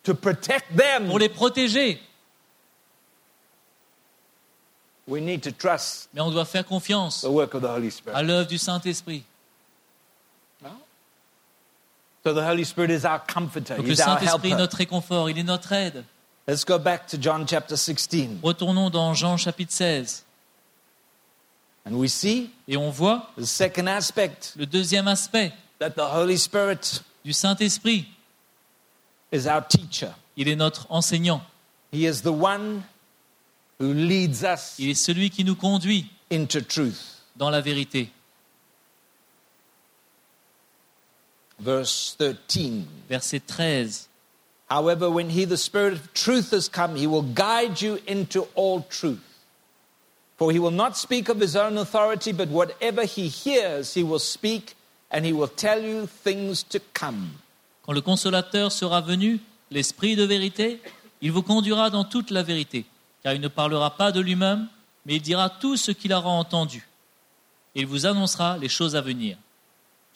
to protect them. pour les protéger. We need to trust Mais on doit faire confiance the work of the Holy Spirit. à l'œuvre du Saint-Esprit. So the Holy Spirit is our comforter, Donc le He's Saint-Esprit est notre réconfort, il est notre aide. Let's go back to John chapter 16. Retournons dans Jean chapitre 16 And we see et on voit the second aspect le deuxième aspect that the Holy Spirit du Saint-Esprit. is our teacher. Il est notre enseignant. He is the one who leads us Il est celui qui nous conduit into truth. dans la vérité. Verse 13. Verset 13. However, when He, the Spirit of truth, has come, He will guide you into all truth. For He will not speak of His own authority, but whatever He hears, He will speak, and He will tell you things to come. Quand le consolateur sera venu, l'Esprit de vérité, il vous conduira dans toute la vérité, car il ne parlera pas de lui-même, mais il dira tout ce qu'il aura entendu. Il vous annoncera les choses à venir.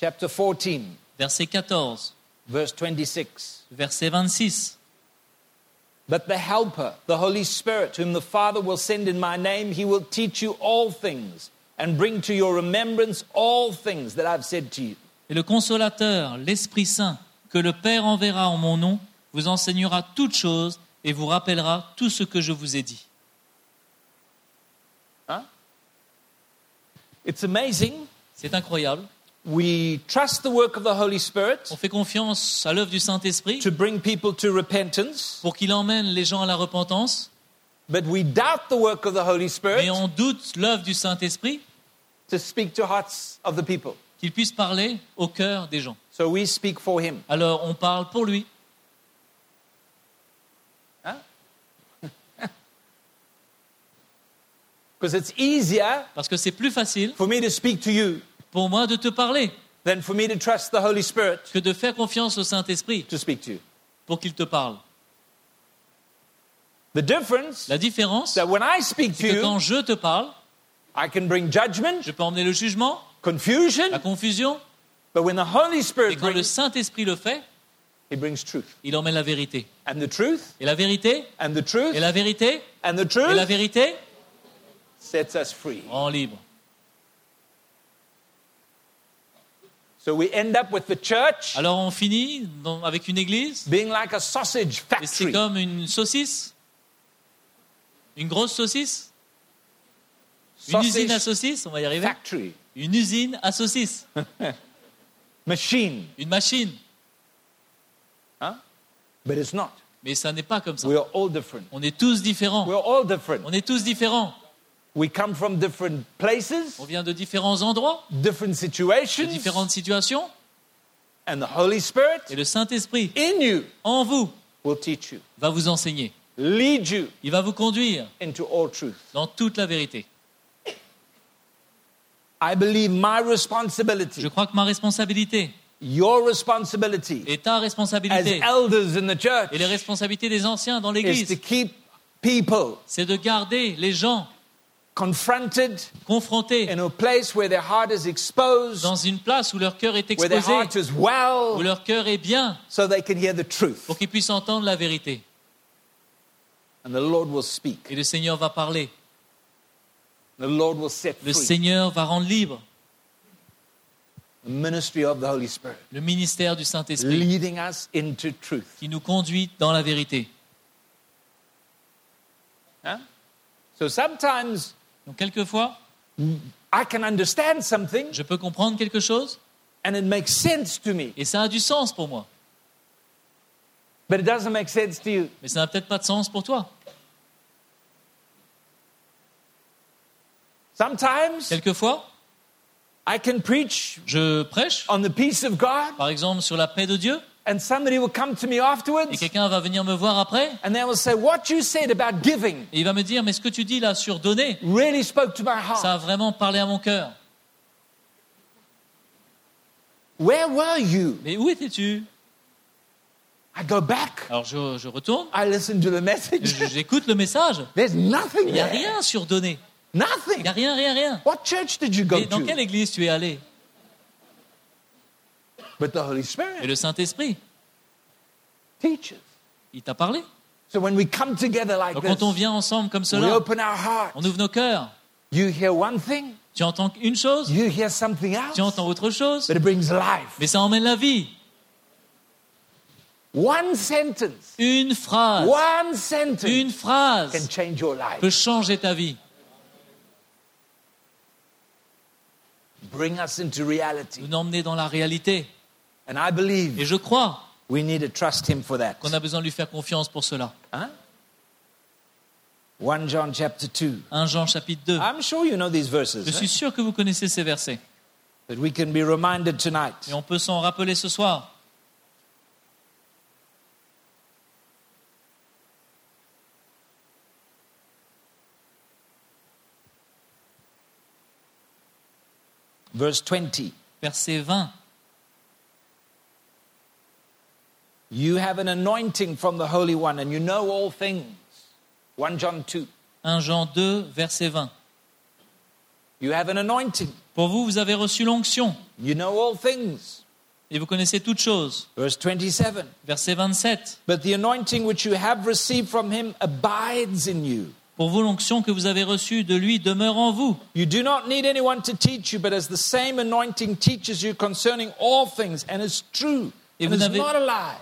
Chapter 14, Verset 14, verse 26. verset 26. But the Helper, the Holy Spirit, whom the Father will send in my name, he will teach you all things and bring to your remembrance all things that I've said to you. Et le consolateur, l'Esprit Saint, que le Père enverra en mon nom, vous enseignera toutes choses et vous rappellera tout ce que je vous ai dit. Huh? It's amazing. C'est incroyable. We trust the work of the Holy Spirit On fait confiance à l'œuvre du Saint-Esprit to bring people to repentance, pour qu'il emmène les gens à la repentance, but we doubt the work of the Holy mais Spirit on doute l'œuvre du Saint-Esprit to speak to hearts of the people. qu'il puisse parler au cœur des gens. So we speak for him. Alors on parle pour lui. Because it's easier Parce que c'est plus facile for me to speak to you pour moi de te parler than for me to trust the Holy Spirit que de faire confiance au Saint-Esprit to speak to you. pour qu'il te parle. The difference La différence, that when I speak to c'est que you, quand je te parle, I can bring judgment, je peux emmener le jugement, confusion, la confusion, but when the Holy et Spirit quand le brings, Saint-Esprit le fait, He brings truth. il emmène la vérité. And the truth, Et la vérité, and the truth, et la vérité, and the et truth la vérité sets us free. rend libre. So we end up with the church Alors on finit dans- avec une église, being like a sausage et c'est factory. comme une saucisse, une grosse saucisse, une usine à Sausage saucisses, on va y arriver, factory. une usine à saucisses, Machine. une machine. Huh? But it's not. Mais ça n'est pas comme ça. We are all different. On est tous différents. We're all different. On est tous différents. We come from different places, On vient de différents endroits, different de différentes situations, and the Holy Spirit et le Saint-Esprit, in you en vous, will teach you, va vous enseigner. lead you Il va vous conduire into all truth. dans toute la vérité. I believe my responsibility, Je crois que ma responsabilité your responsibility et ta as responsabilité elders in the church et les responsabilités des anciens dans l'Église, keep people c'est de garder les gens confronted confrontés in a place where their heart is exposed, dans une place où leur cœur est where their exposé, heart is où well, leur cœur est bien, so they can hear the truth. pour qu'ils puissent entendre la vérité. And the Lord will speak. Et le Seigneur va parler. The Lord will set Le free. Seigneur va rendre libre The ministry of the Holy Spirit, le ministère du Saint-Esprit leading us into truth. qui nous conduit dans la vérité. Huh? So sometimes Donc quelquefois, I can understand something je peux comprendre quelque chose and it makes sense to me, et ça a du sens pour moi. but it doesn't make sense to you. Mais ça n'a peut-être pas de sens pour toi. Sometimes Quelquefois, I can preach je prêche, on the peace of God, par exemple, sur la paix de Dieu, and somebody will come to me et afterwards quelqu'un va venir me voir après, and they will say, What you said about giving et il va me dire, mais ce que tu dis là sur donner, really spoke to my ça heart. a vraiment parlé à mon cœur. Where were you? Mais où étais-tu? I go back, Alors je, je retourne, I listen to the message. je- j'écoute le message. There's nothing Il n'y a rien sur donner. Il n'y a rien, rien, rien. What church did you go Et dans to? quelle église tu es allé? But the Holy Et Spirit le Saint-Esprit, teaches. il t'a parlé. So when we come together like Donc this, quand on vient ensemble comme we cela, open our heart. on ouvre nos cœurs. You hear one thing, Tu entends une chose, you hear something else, tu entends autre chose, but it brings life. mais ça emmène la vie. One sentence, Une phrase, one sentence une can phrase change your life. peut changer ta vie, Bring us into reality. nous emmener dans la réalité. And I Et believe je crois we need to trust Him for that. qu'on a besoin de lui faire confiance pour cela. Huh? 1 John chapter 2. 1 Jean chapitre 2. I'm sure you know these verses, Je suis sûr que vous connaissez ces versets. but we can be reminded tonight. Et on peut s'en rappeler ce soir. Verse 20. Verset 20. You have an anointing from the Holy One, and you know all things. 1 John 2. 1 Jean 2, verset 20. You have an anointing. Pour vous, vous avez reçu l'onction You know all things. et vous connaissez toutes choses. Verse 27. Verset 27. But the anointing which you have received from him abides in you. Pour vous, l'onction que vous avez reçue de lui demeure en vous. You do not need anyone to teach you, but as the same anointing teaches you concerning all things, and is true, Et and vous is not a lie.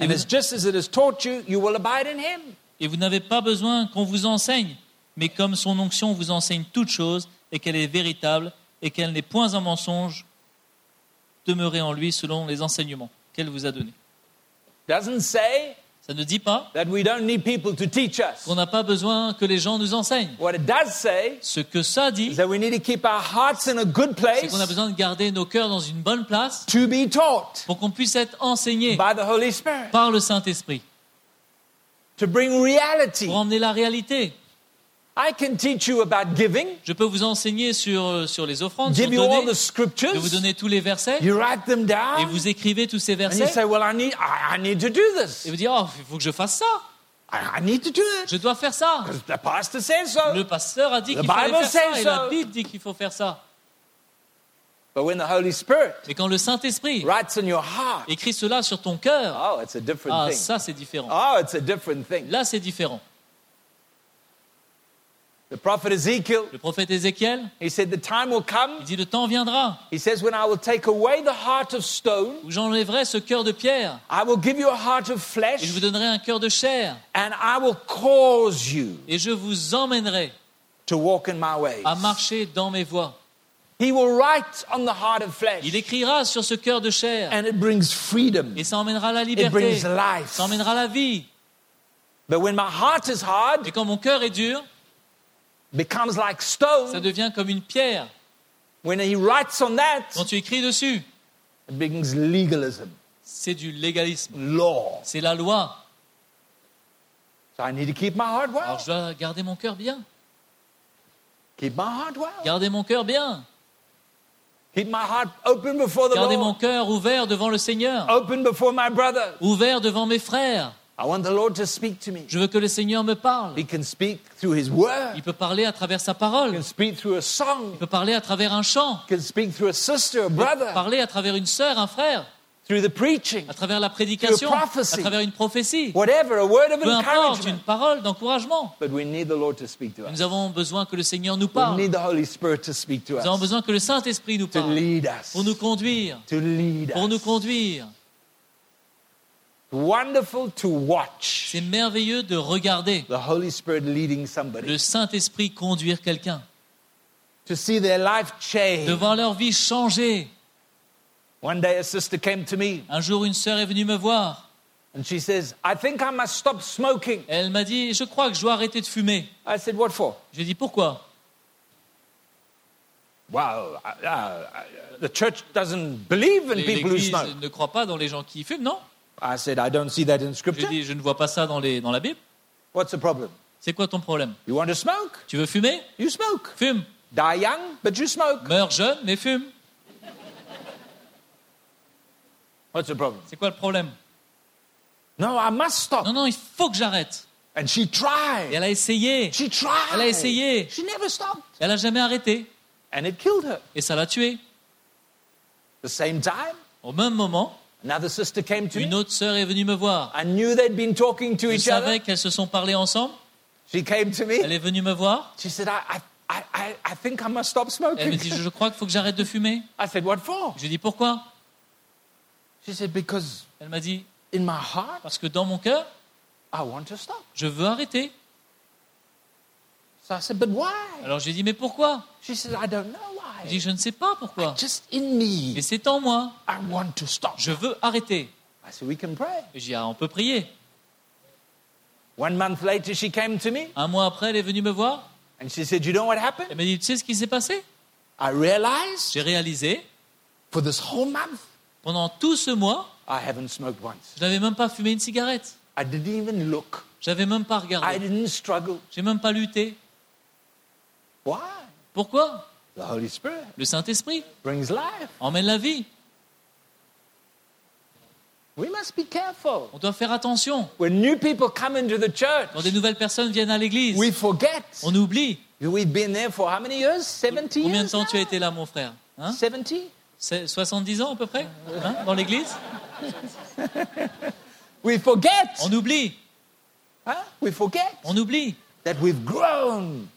Et vous- it's just as it has taught you, you will abide in him. Et vous n'avez pas besoin qu'on vous enseigne, mais comme son onction vous enseigne toutes choses et qu'elle est véritable et qu'elle n'est point un mensonge, demeurez en lui selon les enseignements qu'elle vous a donnés. Doesn't say Ça ne dit pas that we don't need people to teach us. qu'on n'a pas besoin que les gens nous enseignent. What it does say Ce que ça dit, that we need to keep our hearts in a good c'est place qu'on a besoin de garder nos cœurs dans une bonne place to be taught pour qu'on puisse être enseigné by the Holy Spirit, par le Saint-Esprit, to bring reality. pour emmener la réalité. I can teach you about giving, Je peux vous enseigner sur, euh, sur les offrandes, give you all the scriptures. Je vous donner tous les versets. You write them Et vous écrivez tous ces And you versets. say, Well, I need, I, I need to do this. Et vous dites, oh, il faut que je fasse ça. I, I need to do it. Je dois faire ça. Because the pastor says so. Le pasteur a dit qu'il fallait faire ça. says Et la so. Bible dit qu'il faut faire ça. But when the Holy Spirit Mais quand le Saint-Esprit writes in your heart, écrit cela sur ton cœur, oh, it's a different ah, ça c'est différent. Oh, it's a different thing. Là, c'est différent. The prophet Ezekiel, Le prophète Ézéchiel, he said, The time will come, il dit le temps viendra he says, when I will take away the heart of stone, où j'enlèverai ce cœur de pierre I will give you a heart of et je flesh, vous donnerai un cœur de chair and I will cause you et je vous emmènerai to walk in my ways. à marcher dans mes voies. He will write on the heart of flesh, Il écrira sur ce cœur de chair and it brings freedom. et ça emmènera la It liberté, brings life. ça emmènera la vie. But when my heart is hard, Et quand mon cœur est dur, becomes like ça stone, devient comme une pierre. when he writes on that, Quand tu écris dessus, it brings legalism, c'est du légalisme, law. c'est la loi. So I need to keep my heart well. Alors je dois garder mon cœur bien, Keep my heart well. garder mon cœur bien, Keep my heart open before the garder mon Lord, cœur ouvert devant le Seigneur, open before my brother. ouvert devant mes frères. I want the Lord to speak to me. Je veux que le Seigneur me parle. He can speak through His word. Il peut parler à travers sa He parole, can speak through a song. il peut parler à travers un chant, He can speak through a sister, a il peut brother. parler à travers une sœur, un frère, Through the preaching. à travers la prédication, Through a à travers une prophétie. Whatever, a word of Peu importe, encouragement. une parole d'encouragement. But we need the Lord to speak to us. Nous avons besoin que le Seigneur nous We parle. need the Holy Spirit to speak to Nous avons us. besoin que le Saint-Esprit nous To parle pour nous conduire, To lead pour nous us. conduire. Wonderful to watch C'est merveilleux de regarder the Holy Spirit leading somebody. le Saint-Esprit conduire quelqu'un, To see their life de change. voir leur vie changer. One day a sister came to me Un jour, une sœur est venue me voir. and she says, I think I must stop smoking. Elle m'a dit, je crois que je dois arrêter de fumer. I said, What for? Je lui ai dit, pourquoi? Well, uh, uh, the church doesn't believe in people who smoke. ne croit pas dans les gens qui fument, non? I said, I don't see that in Scripture. dit, je ne vois pas ça dans, les, dans la Bible. What's the problem? C'est quoi ton problème? You want to smoke? Tu veux fumer? You smoke. Fume. Die young, but you smoke. Meurs jeune, mais fume. What's the problem? C'est quoi le problème? No, I must stop. Non, non, il faut que j'arrête. And she Et tried. elle a essayé. She tried. Elle a essayé. She never stopped. Elle a jamais arrêté. And it killed her. Et ça l'a tuée. The same time, Au même moment, another sister came to une me. autre sœur est venue me voir. I knew they'd been talking to Je each other. savais qu'elles se sont parlé ensemble. She came to Elle me. est venue me voir. She said, I, I, I, I think I must stop Elle me smoking. dit, je crois qu'il faut que j'arrête de fumer. I said, What for? Je lui ai dit, pourquoi? She said, Because Elle m'a dit, in my heart, parce que dans mon cœur, I want to stop. je veux arrêter. So I said, But why? Alors je lui ai dit, mais pourquoi? She Je dit, je ne sais pas pourquoi. Just in me, Mais c'est en moi. I want to stop. Je veux arrêter. I said, We can pray. Et j'ai dit, ah, on peut prier. One month later, she came to me Un mois après, elle est venue me voir. and she said, You know what Elle m'a dit, tu sais ce qui s'est passé? I realized J'ai réalisé, for this whole month, pendant tout ce mois, I haven't smoked once. je n'avais même pas fumé une cigarette. I didn't even look. J'avais même pas I regardé. didn't struggle. J'ai même pas lutté. Why? Pourquoi? The Holy Spirit Le Saint-Esprit brings life. emmène la vie. We must be careful. On doit faire attention. When new people come into the church, Quand des nouvelles personnes viennent à l'église, we forget. on oublie. We've been there for how many years? 70 Combien de temps tu as now? été là, mon frère? Hein? 70? C'est 70 ans à peu près Hein Dans l'église? We forget. On oublie. Huh? We forget On oublie. that we've grown.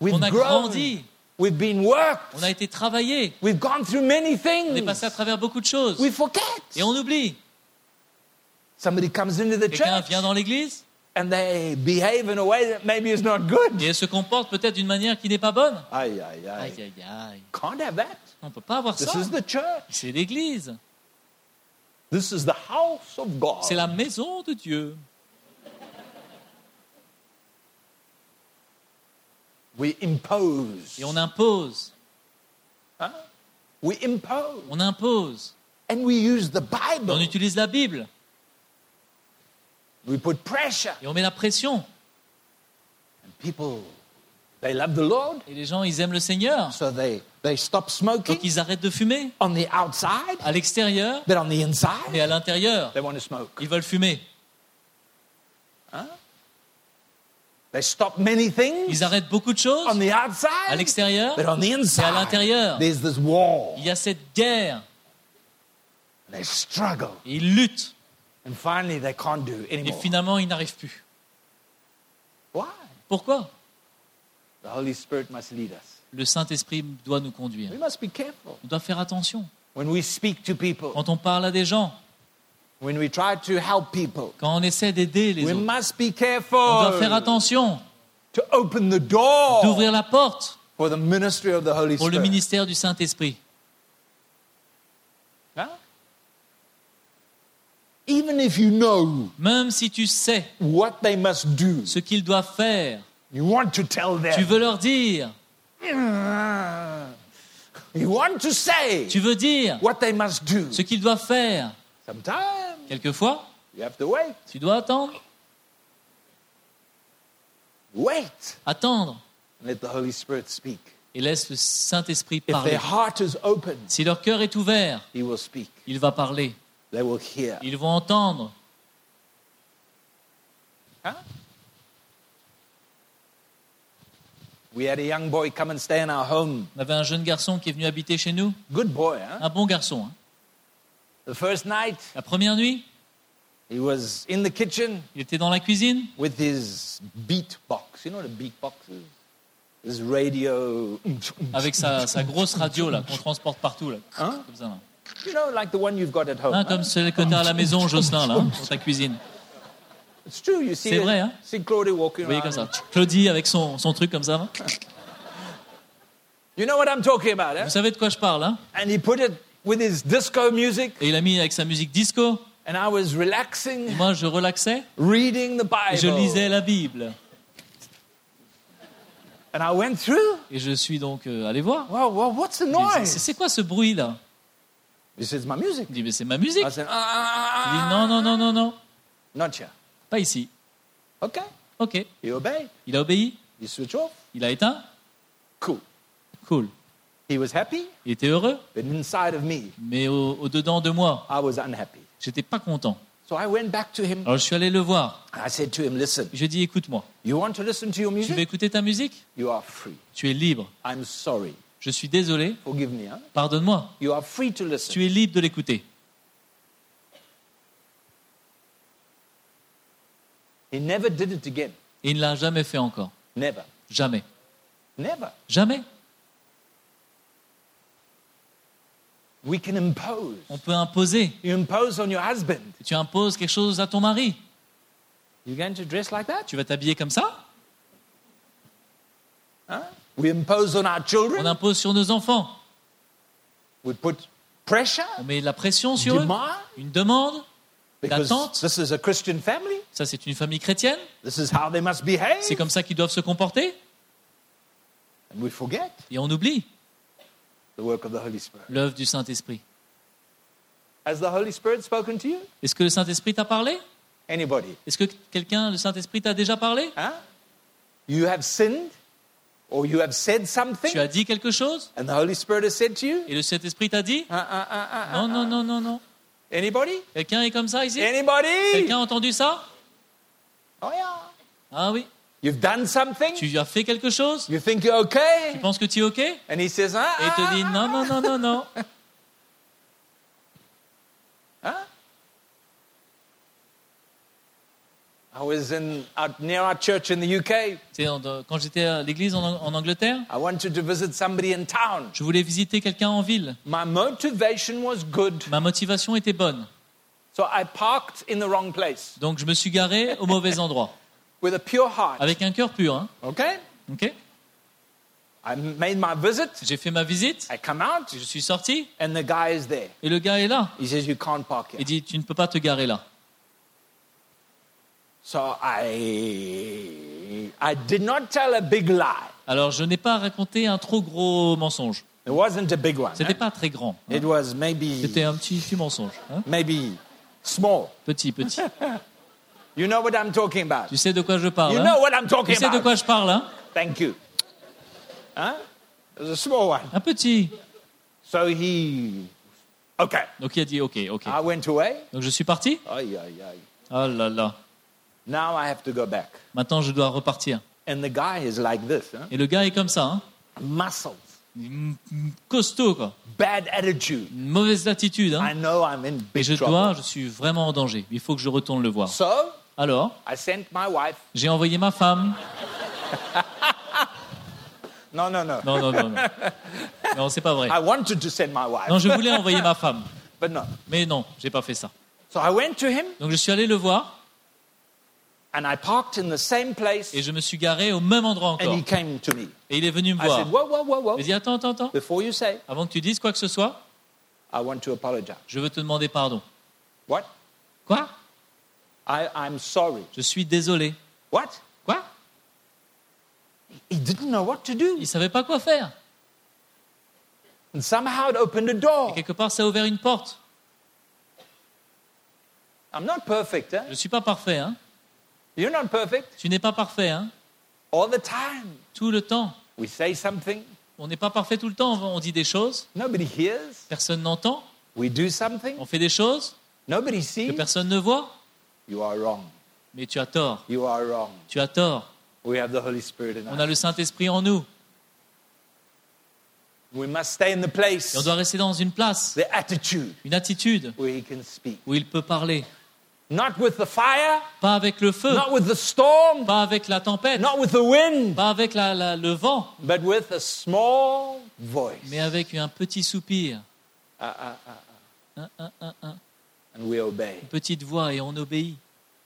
We've On a grown. grandi. We've been worked. On a été travaillé. We've gone through many On est things. passé à travers beaucoup de choses. We forget. Et on oublie. Somebody comes into the Quelqu'un church vient dans l'église and they behave in a way that maybe is not good. et se comporte peut-être d'une manière qui n'est pas bonne. Aye, aye, Aïe, aye. aïe, aïe. Can't have that. On ne peut pas avoir This ça. is the church. C'est l'église. This is the house of God. C'est la maison de Dieu. We impose. Et on impose. Huh? We impose. On impose. And we use the Bible. on utilise la Bible. We put pressure. Et on met la pression. And people They love the Lord, Et les gens, ils aiment le Seigneur. so they, they stop smoking Donc ils arrêtent de fumer on the outside, à l'extérieur, but on the mais inside, à l'intérieur, they want to smoke. ils veulent fumer. They stop many things Ils arrêtent beaucoup de choses on the à outside, l'extérieur, but on the mais à inside, l'intérieur, there's this war. il y a cette guerre. They struggle. Et ils luttent. And finally, they can't do Et anymore. finalement, ils n'arrivent plus. Why? Pourquoi? The Holy Spirit must lead us. Le Saint-Esprit doit nous conduire. We must be careful. On doit faire attention. When we speak to people, Quand on parle à des gens, when we try to help people, quand on essaie d'aider les we autres, must be on careful doit faire attention to open the door d'ouvrir la porte for the ministry of the Holy pour le Spirit. ministère du Saint-Esprit. Huh? Even if you know Même si tu sais what they must do, ce qu'ils doivent faire, you want to tell them. tu veux leur dire, You want to say tu veux dire what they must do. ce qu'ils doivent faire. Sometimes Quelquefois, you have to wait. tu dois attendre, Wait. attendre, and Let the Holy Spirit speak. et laisse le Saint-Esprit If parler. their heart is open, Si leur cœur est ouvert, He will speak. il va parler, They will hear. ils vont entendre. Huh? We had a young boy come and stay in our home. On avait un jeune garçon qui est venu habiter chez nous, Good boy, huh? un bon garçon. hein. The first night, La première nuit, he was in the kitchen il était dans la cuisine with his beat box. You know radio. avec sa, sa grosse radio là qu'on transporte partout là. Hein? Comme ça, là. You know, like the one you've got at home. Hein, comme celui que t'as à la maison, Jocelyn là, dans ta cuisine. It's true. You see, C'est vrai, hein? see Claudia walking Vous voyez around. comme ça. Claudie avec son, son truc comme ça. hein. You know what I'm talking about, eh? Vous savez de quoi je parle, hein? And he put it with his disco music, Et il a mis avec sa musique disco. and I was Et relaxing, moi, je relaxais reading the et je Bible. lisais la Bible. And I went through. Et je suis donc euh, allé voir. Well, well, what's the noise? C'est quoi ce bruit là He says, my music. Il dit, mais c'est ma musique. I said, ah, Il dit, non, non, non, non, non, Not here. pas ici. Okay. Ok. He obeyed. Il a obéi, He switched off. il a éteint. Cool. Cool. He was happy, Il était heureux, but inside of me, mais au, au de moi, I was unhappy. j'étais pas content. So I went back to him. Alors je suis allé le voir. I said to him, listen, Je lui ai dit, écoute-moi, you want to listen to your tu veux music? écouter ta musique? You are free. Tu es libre. I'm sorry. Je suis désolé, Forgive me. Huh? pardonne-moi. You are free to listen. Tu es libre de l'écouter. He never did it again. Il ne l'a jamais fait encore. Never. Jamais. Never. Jamais. We can impose. On peut imposer. You impose on your husband. Tu imposes quelque chose à ton mari. You're going to dress like that? Tu vas t'habiller comme ça? Huh? We impose on our On children. impose sur nos enfants. We put pressure, On met de la pression sur eux? demand, Une demande? this is a Christian family? Ça, c'est une famille chrétienne? This is how they must behave? C'est comme ça qu'ils doivent se comporter? And we forget Et on oublie the work of the Holy Spirit. L'œuvre du Saint-Esprit. Has the Holy Spirit spoken to you? Est-ce que le Saint-Esprit t'a parlé? Anybody? Est-ce que quelqu'un, le Saint-Esprit, t'a déjà parlé? Huh? You have sinned or you have said something Tu as dit quelque chose? and the Holy Spirit has said to you? et le Saint-Esprit t'a dit? Uh, uh, uh, uh, Non, non, non, non, non. uh. Anybody? Quelqu'un est comme ça ici? Anybody? Quelqu'un a entendu ça? Oh yeah. Ah oui. You've done something? Tu as fait quelque chose? You think you're Tu okay. penses que tu es OK? Et And he says, ah, il te dit Non, non, non, non, non. Huh? I was in out near our church in the UK. Tu Quand j'étais à l'église en, en Angleterre, I wanted to visit somebody in town. je voulais visiter quelqu'un en ville. My motivation was good, Ma motivation était bonne. so I parked in the wrong place Donc je me suis garé au mauvais endroit. With a pure heart. Avec un cœur pur. Hein. Okay? OK I made my visit. J'ai fait ma visite. I come out, Je suis sorti. and the guy is there. Et le gars est là. He says, "You can't park Il here." dit Tu ne peux pas te garer là. So I, I did not tell a big lie. Alors je n'ai pas raconté un trop gros mensonge. It wasn't a big one. C'était pas très grand. hein. It was maybe, C'était un petit, petit mensonge. hein. maybe small. Petit, petit. You know what I'm talking about. Tu sais de quoi je parle You hein? know what I'm Tu talking sais de about. quoi je parle hein? Thank you. Was a small one. Un petit. So he, okay. Donc il a dit ok, ok. I went away. Donc je suis parti? Aye, aye, aye. Oh là là. Now I have to go back. Maintenant je dois repartir. And the guy is like this, huh? Et le gars est comme ça, hein? muscles, costaud quoi. bad attitude. Une mauvaise attitude. Hein? I know I'm in Et big je trouble. dois, je suis vraiment en danger. Il faut que je retourne le voir. So Alors, j'ai envoyé ma femme. No, no, no. Non, non, non, non. Non, c'est pas vrai. I wanted to send my wife, Non, je voulais envoyer ma femme. but no. Mais non, j'ai pas fait ça. So I went to him Donc je suis allé le voir and I parked in the same place, et je me suis garé au même endroit and encore. he came to me. Et il est venu me voir. whoa. Il dit attends, attends, attends. Avant que tu dises quoi que ce soit, I want to apologize. je veux te demander pardon. What? Quoi? I, I'm sorry. Je suis désolé. What? Quoi? He didn't know what to do. Il savait pas quoi faire. And somehow it opened a Et door. quelque part, ça a ouvert une porte. I'm not perfect, huh? Je suis pas parfait, hein? You're not perfect. Tu n'es pas parfait, hein? All the time. Tout le temps. We say something, On n'est pas parfait tout le temps. On dit des choses, nobody hears. personne n'entend. We do something, On fait des choses nobody que sees. personne ne voit. You are wrong. Mais tu as tort. You are wrong. Tu as tort. We have the Holy Spirit in On us. a le Saint-Esprit en nous. We must stay in the place, Et on doit rester dans une place, the attitude une attitude where He can speak. où il peut parler. Not with the fire, Pas avec le feu, not with the storm, pas avec la tempête, not with the wind, pas avec la- la- le vent, but with a small voice. mais avec un petit soupir, Uh, uh, uh, Une petite voix et on obéit.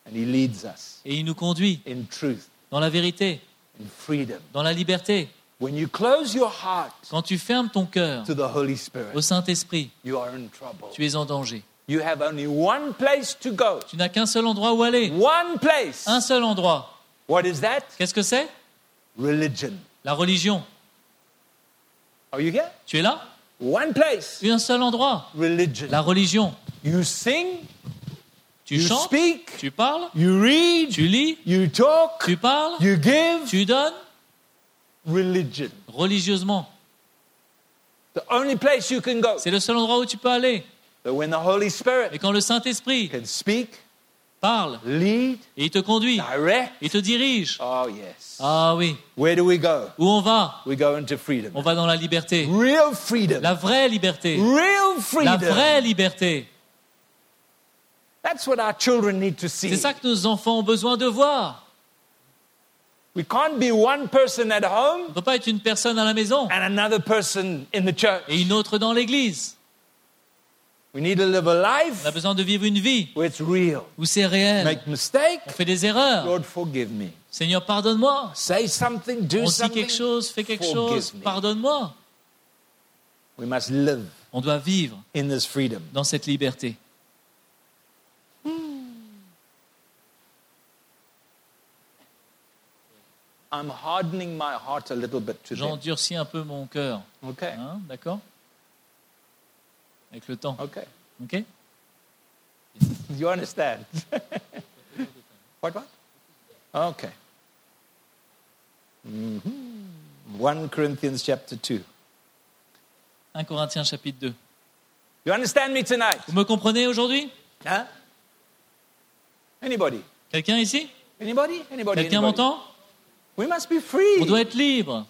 And He leads us Et il nous conduit in truth, dans la vérité, in freedom. dans la liberté. When you close your heart Quand tu fermes ton cœur to the Holy Spirit, au Saint-Esprit, you are in trouble. tu es en danger. You have only one place to go. Tu n'as qu'un seul endroit où aller. One place. Un seul endroit. What is that? Qu'est-ce que c'est? Religion. La religion. Are you here? Tu es là? One place. Un seul endroit. Religion. La religion. You sing, Tu you chantes, speak, tu parles, you read, tu lis, you talk, tu parles, you give. tu donnes Religion. religieusement. The only place you can go. C'est le seul endroit où tu peux aller. But when the Holy Spirit Et quand le Saint-Esprit can speak, parle lead, et il te conduit, direct. il te dirige. Oh, yes. Ah oui. Where do we go? Où on va? We go into freedom. On va dans la liberté. Real freedom. La vraie liberté. Real La freedom. vraie liberté. That's what our children need to see. C'est ça que nos enfants ont besoin de voir. We can't be one person at home On ne peut pas être une personne à la maison and another person in the church. et une autre dans l'église. We need to live a life On a besoin de vivre une vie where it's real. où c'est réel. Make mistake, On fait des erreurs. Lord forgive me. Seigneur, pardonne-moi. Say something, do On dit something. quelque chose, fait quelque chose, pardonne-moi. We must live On doit vivre in this freedom. dans cette liberté. I'm hardening my heart a little bit today. J'endurcis un peu mon cœur. Okay. Hein, D'accord? Avec le temps. Okay. Ok? You understand? what? What? Okay. Mhm. 1 Corinthians chapter 2. 1 Corinthiens chapitre 2. You understand me tonight? Vous me comprenez aujourd'hui? Huh? Anybody? Quelqu'un ici? Anybody? Anybody? Quelqu'un m'entend? We must be free. On doit être libre.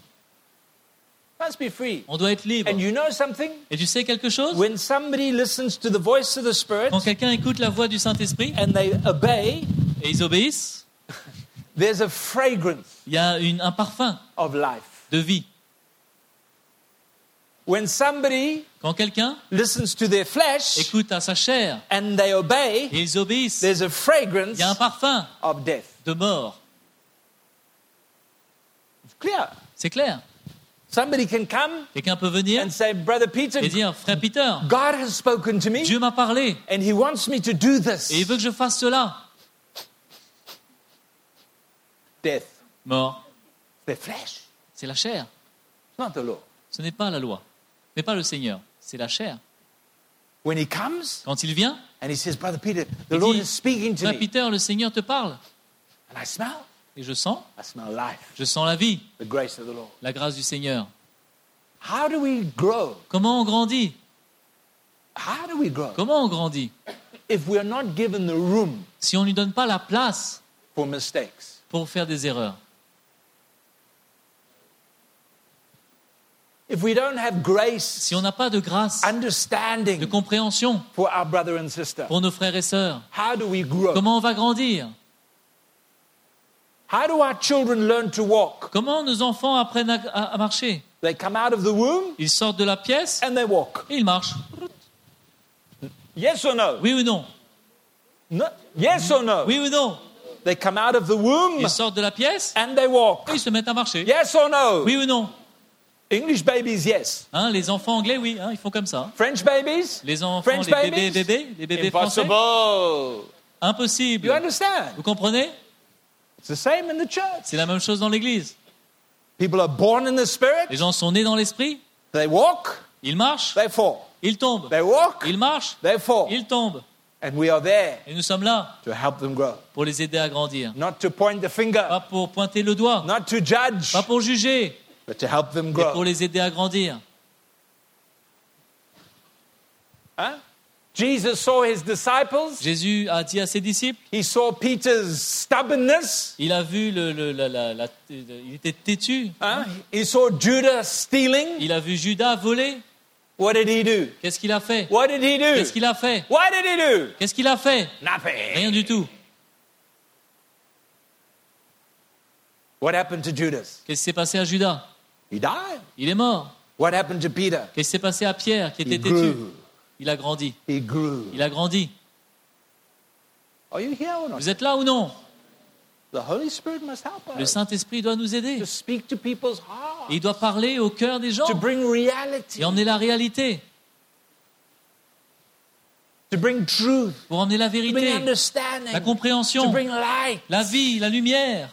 must be free. On doit être libre. And you know something? Et tu sais quelque chose? When somebody listens to the voice of the Spirit Quand quelqu'un écoute la voix du Saint-Esprit and they obey, et ils obéissent, there's a fragrance il y a une- un parfum of life. de vie. When somebody Quand quelqu'un listens to their flesh écoute à sa chair and they obey, et ils obéissent, there's a fragrance il y a un parfum of death. de mort. Clear. C'est clair. Somebody can come Quelqu'un peut venir and say, Brother Peter, et dire, frère Peter, God has spoken to me Dieu m'a parlé and he wants me to do this. et il veut que je fasse cela. Death. Mort, Their flesh. c'est la chair. It's not the law. Ce n'est pas la loi, ce n'est pas le Seigneur, c'est la chair. When he comes Quand il vient, and he says, Brother Peter, the il Lord dit, is speaking to frère me. Peter, le Seigneur te parle. And I smell. Et je sens, je sens la vie, the grace of the Lord. la grâce du Seigneur. How do we grow? Comment on grandit? How do we grow? Comment on grandit? If we are not given the room Si on ne lui donne pas la place for mistakes. pour faire des erreurs, If we don't have grace, si on n'a pas de grâce, de compréhension for our brother and sister, pour nos frères et sœurs, how do we grow? comment on va grandir? How do our children learn to walk? Comment nos enfants apprennent à, à- à marcher? They come out of the womb Ils sortent de la pièce and they walk. et ils marchent. Yes or no? Oui ou non? No? Yes or no? Oui ou non? They come out of the womb Ils sortent de la pièce and they walk. et ils se mettent à marcher. Yes or no? Oui ou non? English babies, yes. Hein, Les enfants anglais, oui, hein, ils font comme ça. French babies? Les enfants, French les bébés, babies? bébés, les bébés français, Impossible. impossible. You understand? Vous comprenez? C'est la même chose dans l'Église. People are born in the Les gens sont nés dans l'esprit, they walk, ils marchent, they fall. ils tombent. They walk, Ils marchent, they fall. ils tombent. And we are there Et nous sommes là to help them grow. pour les aider à grandir. Not to point the finger, Pas pour pointer le doigt, not to judge, pas pour juger, but to help them mais pour grow. les aider à grandir. Huh? Jesus saw his disciples. Jésus a dit à ses disciples, He saw Peter's stubbornness. il a vu, le, le- la- la- la- il était têtu, Huh? He saw Judah stealing. il a vu Judas voler. What did he do? Qu'est-ce qu'il a fait? What did he do? Qu'est-ce qu'il a fait? What did he do? Qu'est-ce qu'il a fait? Nothing. Rien du tout. What happened to Judas? Qu'est-ce qui s'est passé à Judas? He died. Il est mort. What happened to Peter? Qu'est-ce qui s'est passé à Pierre qui He était têtu? Il a grandi. Il a grandi. Are you here or not? Vous êtes là ou non? Le Saint-Esprit doit nous aider. Et il doit parler au cœur des gens. Et emmener la réalité, to bring truth, pour emmener la vérité, la compréhension, la vie, la lumière.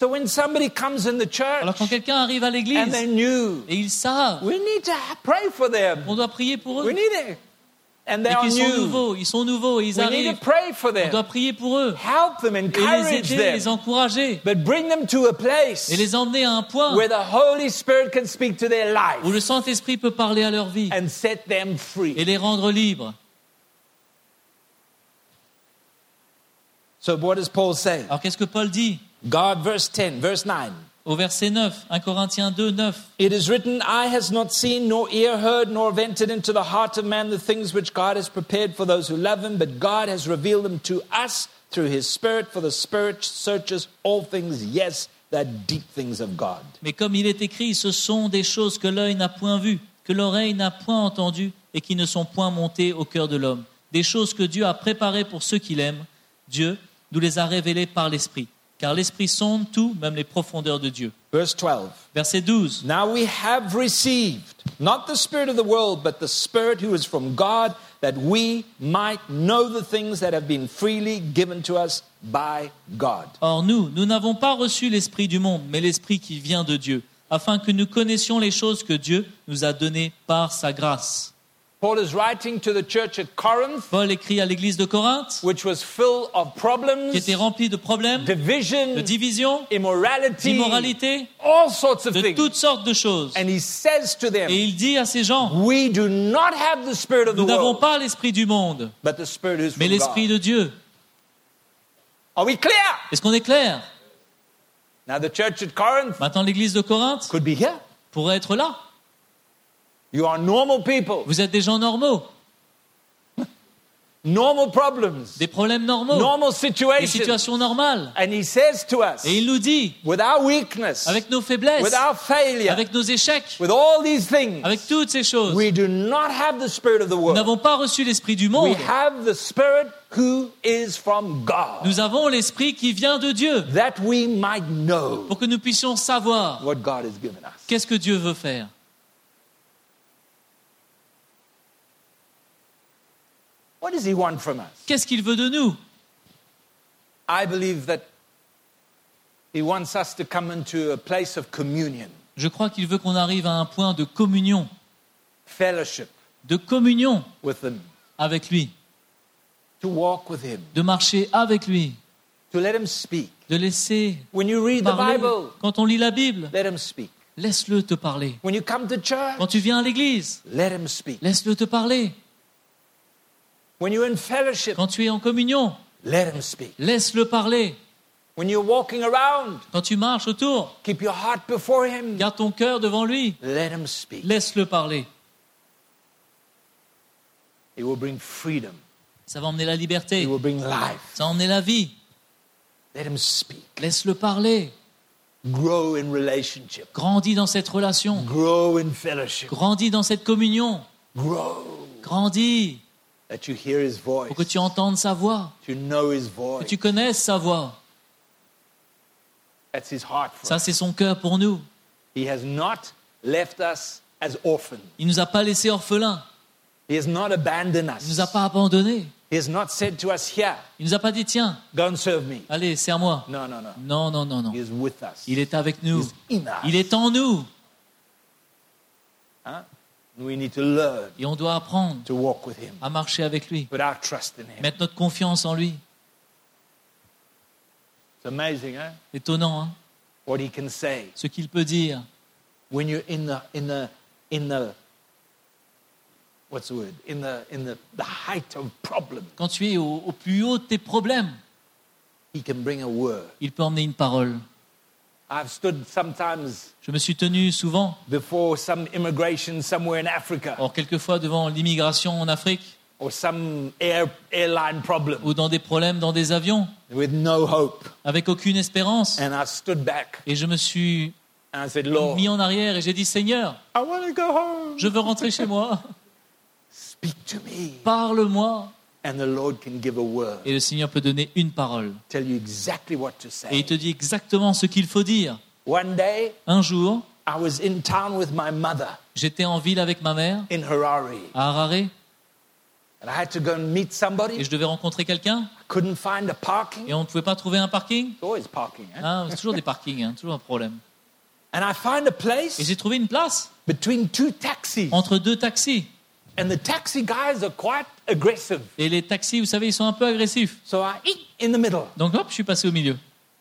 So when somebody comes in the church Alors quand quelqu'un arrive à l'église et ils savent, we need to pray for them. on doit prier pour We eux. need it. And they Et are qu'ils sont new. nouveaux, ils sont nouveaux et ils We need arrivent. to pray for On them. doit prier pour eux Help them, et les encourage aider, them. les encourager But bring them to a place et les emmener à un point where the Holy Spirit can speak to their où life le Saint-Esprit peut parler à leur vie and set them free. et les rendre libres. So what does Paul say? Alors qu'est-ce que Paul dit? God, verse 10, verse 9. au verset 9, 1 Corinthiens 2, 9 It is written, Eye has not seen, nor ear heard, nor have entered into the heart of man the things which God has prepared for those who love him, but God has revealed them to us through his Spirit, for the Spirit searches all things, yes, the deep things of God. Mais comme il est écrit, ce sont des choses que l'œil n'a point vues, que l'oreille n'a point entendues et qui ne sont point montées au cœur de l'homme. Des choses que Dieu a préparées pour ceux qui l'aiment. Dieu nous les a révélées par l'Esprit. Car l'Esprit sonde tout, même les profondeurs de Dieu. Verse 12. Verset 12. Now we have received not the Spirit of the world, but the Spirit who is from God, that we might know the things that have been freely given to us by God. Or nous, nous n'avons pas reçu l'Esprit du monde, mais l'Esprit qui vient de Dieu, afin que nous connaissions les choses que Dieu nous a données par sa grâce. Paul is writing to the church at Corinth, Paul écrit à l'église de Corinthe, which was full of problems, qui était remplie de problèmes, division, de divisions, d'immoralité, all sorts of de things. toutes sortes de choses. And he says to them, Et il dit à ces gens, We do not have the Spirit of the nous n'avons world, pas l'Esprit du monde, but the Spirit who's mais l'Esprit de Dieu. Are we clear? Est-ce qu'on est clair? Now, the church at Corinth Maintenant, l'église de Corinthe could be here. pourrait être là. You are normal people, Vous êtes des gens normaux, normal problems, des problèmes normaux, normal des situations. normales. And he says to us, Et il nous dit, with our weakness, avec nos faiblesses, with our failure, avec nos échecs, with all these things, avec toutes ces choses, we do not have the Spirit of the nous world. n'avons pas reçu l'Esprit du We monde. have the Spirit who is from God, Nous avons l'Esprit qui vient de Dieu that we might know pour que nous puissions savoir what God has given us. qu'est-ce que Dieu veut faire. What does He want from us? Qu'est-ce qu'il veut de nous? I believe that He wants us to come into a place of communion, Je crois qu'il veut qu'on arrive à un point de communion, fellowship de communion with Him, avec lui, to walk with Him, de marcher avec lui, to let Him speak. de laisser When you read the parler. Bible, Quand on lit la Bible, let Him speak. laisse-le te parler. When you come to church, Quand tu viens à l'église, let Him speak. laisse-le te parler. When you're in fellowship, Quand tu es en communion, laisse-le parler. When you're walking around, Quand tu marches autour, keep your heart before Him. garde ton cœur devant lui. Let Him speak. Laisse-le parler. He will bring freedom. Ça va emmener la liberté. will bring life. Ça va emmener la vie. Let Him speak. Laisse-le parler. Grow in relationship. Grandis dans cette relation. Grow in fellowship. Grandis dans cette communion. Grow. Grandis That you hear His voice. pour que tu entendes sa voix, To know His que voice. tu connaisses sa voix. That's His heart for Ça, us. c'est son cœur pour nous. He has not left us as orphans. Il nous a pas laissés orphelins. He has not abandoned Il nous a us. pas abandonnés. He has not said to us, Here, Il nous a pas dit tiens, go and serve me. allez, sers-moi. No, no, no. Non, non, non, non. He is with us. Il est avec nous. He's in us. Il est en nous. We need to learn Et on doit apprendre to walk with Him, à marcher avec lui. put our trust in Him. Mettre notre confiance en lui. It's amazing, huh? Étonnant, hein? What He can say Ce qu'il peut dire. when you're in the in the in the what's the word? In the in the, the height of problem. Quand tu es au, au plus haut de tes problèmes, He can bring a word. il peut emmener une parole. I've stood sometimes Je me suis tenu souvent, before some immigration somewhere in Africa or quelquefois devant l'immigration en Afrique, or some air, airline problem ou dans des problèmes dans des avions, with no hope. avec aucune espérance. And I stood back Et je me suis and I said, Lord, mis en arrière et j'ai dit Seigneur, I want to go home. je veux rentrer chez moi. Speak to me. Parle-moi. And the Lord can give a word, Et le Seigneur peut donner une parole. tell you exactly what to Et il say. te dit exactement ce qu'il faut dire. One day, Un jour, I was in town with my mother j'étais en ville avec ma mère, in Harare, à Harare, and I had to go and meet et somebody. je devais rencontrer quelqu'un, I couldn't find a parking. et on ne pouvait pas trouver un parking. It's always parking. Eh? Hein, c'est toujours des parkings, hein, toujours un problème. And I find a Et place j'ai trouvé une place between two taxis. entre deux taxis. And the taxi guys are quite aggressive. Et les taxis, vous savez, ils sont un peu agressifs. So I eat in the middle. Donc hop, je suis passé au milieu.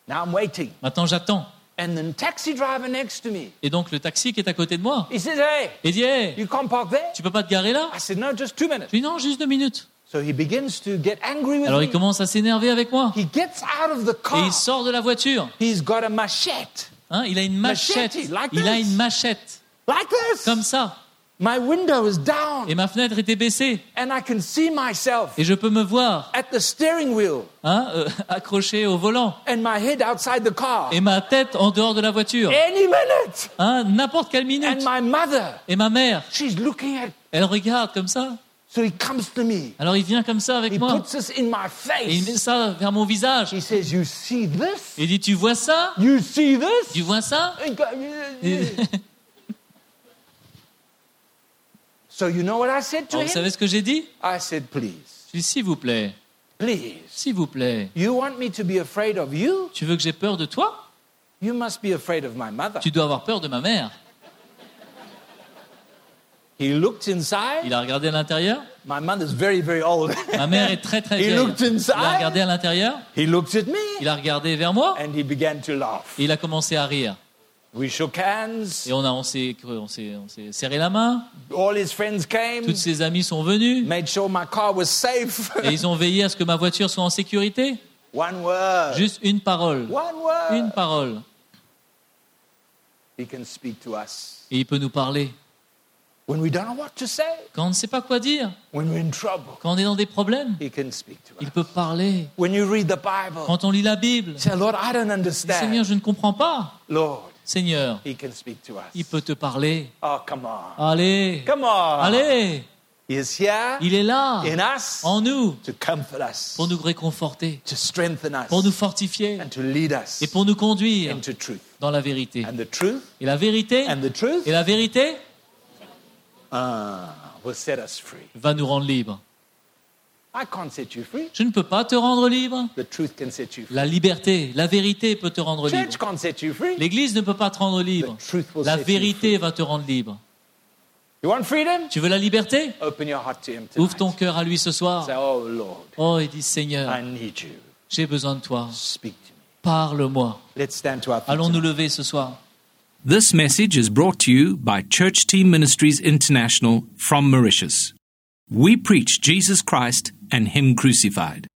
Now I'm waiting. Maintenant, j'attends. And the taxi driver next to me, Et donc le taxi qui est à côté de moi, he says, Hey, il dit Hey, you can't park there? tu peux pas te garer là? I said, No, just two minutes. Je dis non, juste deux minutes. So he begins to get angry with Alors il commence à s'énerver avec moi. He gets out of the Et car. il sort de la voiture. He's got a machete Hein, il a une machette. Machete, like Il a this. une machette. like this. Comme ça. My window is down, Et ma fenêtre était baissée. and I can see myself Et je peux me voir at the steering wheel hein, euh, accroché au volant. and my head outside the car. Et ma tête en dehors de la voiture. Any minute. Hein, N'importe quelle And minute. my mother, Et ma mère, she's looking at. elle regarde comme ça. So he comes to me. Alors il vient comme ça avec He moi. puts this in my Et il met face. ça vers mon visage. He says, "You see this? Il dit Tu vois ça? You see this?" Tu vois ça Et- So you know what I said to Alors, vous him? savez ce que j'ai dit? I said, "Please, dit S'il vous plaît, please. s'il vous plaît, You want me to be afraid of you? tu veux que j'ai peur de toi? You must be afraid of my mother." Tu dois avoir peur de ma mère. He looked inside. Il a regardé à l'intérieur. My mother's very, very old. Ma mère est très très He vieille. looked inside. Il a regardé à l'intérieur. he looked at me Il a regardé vers moi. and he began to laugh. Et il a commencé à rire. We shook hands. Et on a, on s'est, on s'est, on s'est serré la main. All his friends came, Toutes ses amies sont venues. made sure my car was safe. Et ils ont veillé à ce que ma voiture soit en sécurité. One word. Juste une parole. One word. Une parole. He can speak to us. Et il peut nous parler. When we don't know what to say, Quand on ne sait pas quoi dire, when we're in trouble, quand on est dans des problèmes, he can speak to il us. peut parler. When you read the Bible, Quand on lit la Bible, say, Lord, I don't Seigneur, je ne comprends pas. Lord, Seigneur, he can speak to us. il peut te parler. Oh, come on. Allez, Come on. allez, He is here il est là, in us en nous, to comfort us, pour nous réconforter, to strengthen us, pour nous fortifier and to lead us et pour nous conduire into truth. dans la vérité. And the truth, Et la vérité, and the truth? Et la vérité? Ah, will set us free. va nous rendre libres. I can't set you free. Je ne peux pas te rendre libre. The truth can set you free. La liberté, la vérité peut te rendre libre. Church can't set you free. L'Église ne peut pas te rendre libre. La set you vérité va te rendre libre. You want freedom? Tu veux la liberté? Ouvre ton cœur à lui ce soir. Oh Lord, Oh, dis Seigneur, I need you. J'ai besoin de toi. Speak to me. Parle-moi. Let's stand to our feet. Allons nous lever ce soir. This message is brought to you by Church Team Ministries International from Mauritius. We preach Jesus Christ and Him crucified.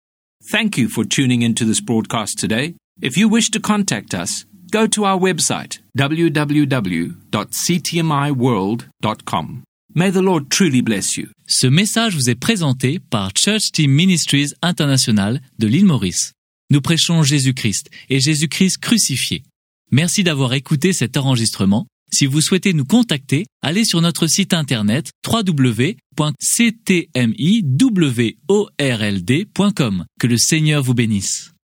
Thank you for tuning into this broadcast today. If you wish to contact us, go to our website www.ctmiworld.com. May the Lord truly bless you. Ce message vous est présenté par Church Team Ministries International de l'île Maurice. Nous prêchons Jésus-Christ et Jésus-Christ crucifié. Merci d'avoir écouté cet enregistrement. Si vous souhaitez nous contacter, allez sur notre site internet www.ctmiworld.com. Que le Seigneur vous bénisse.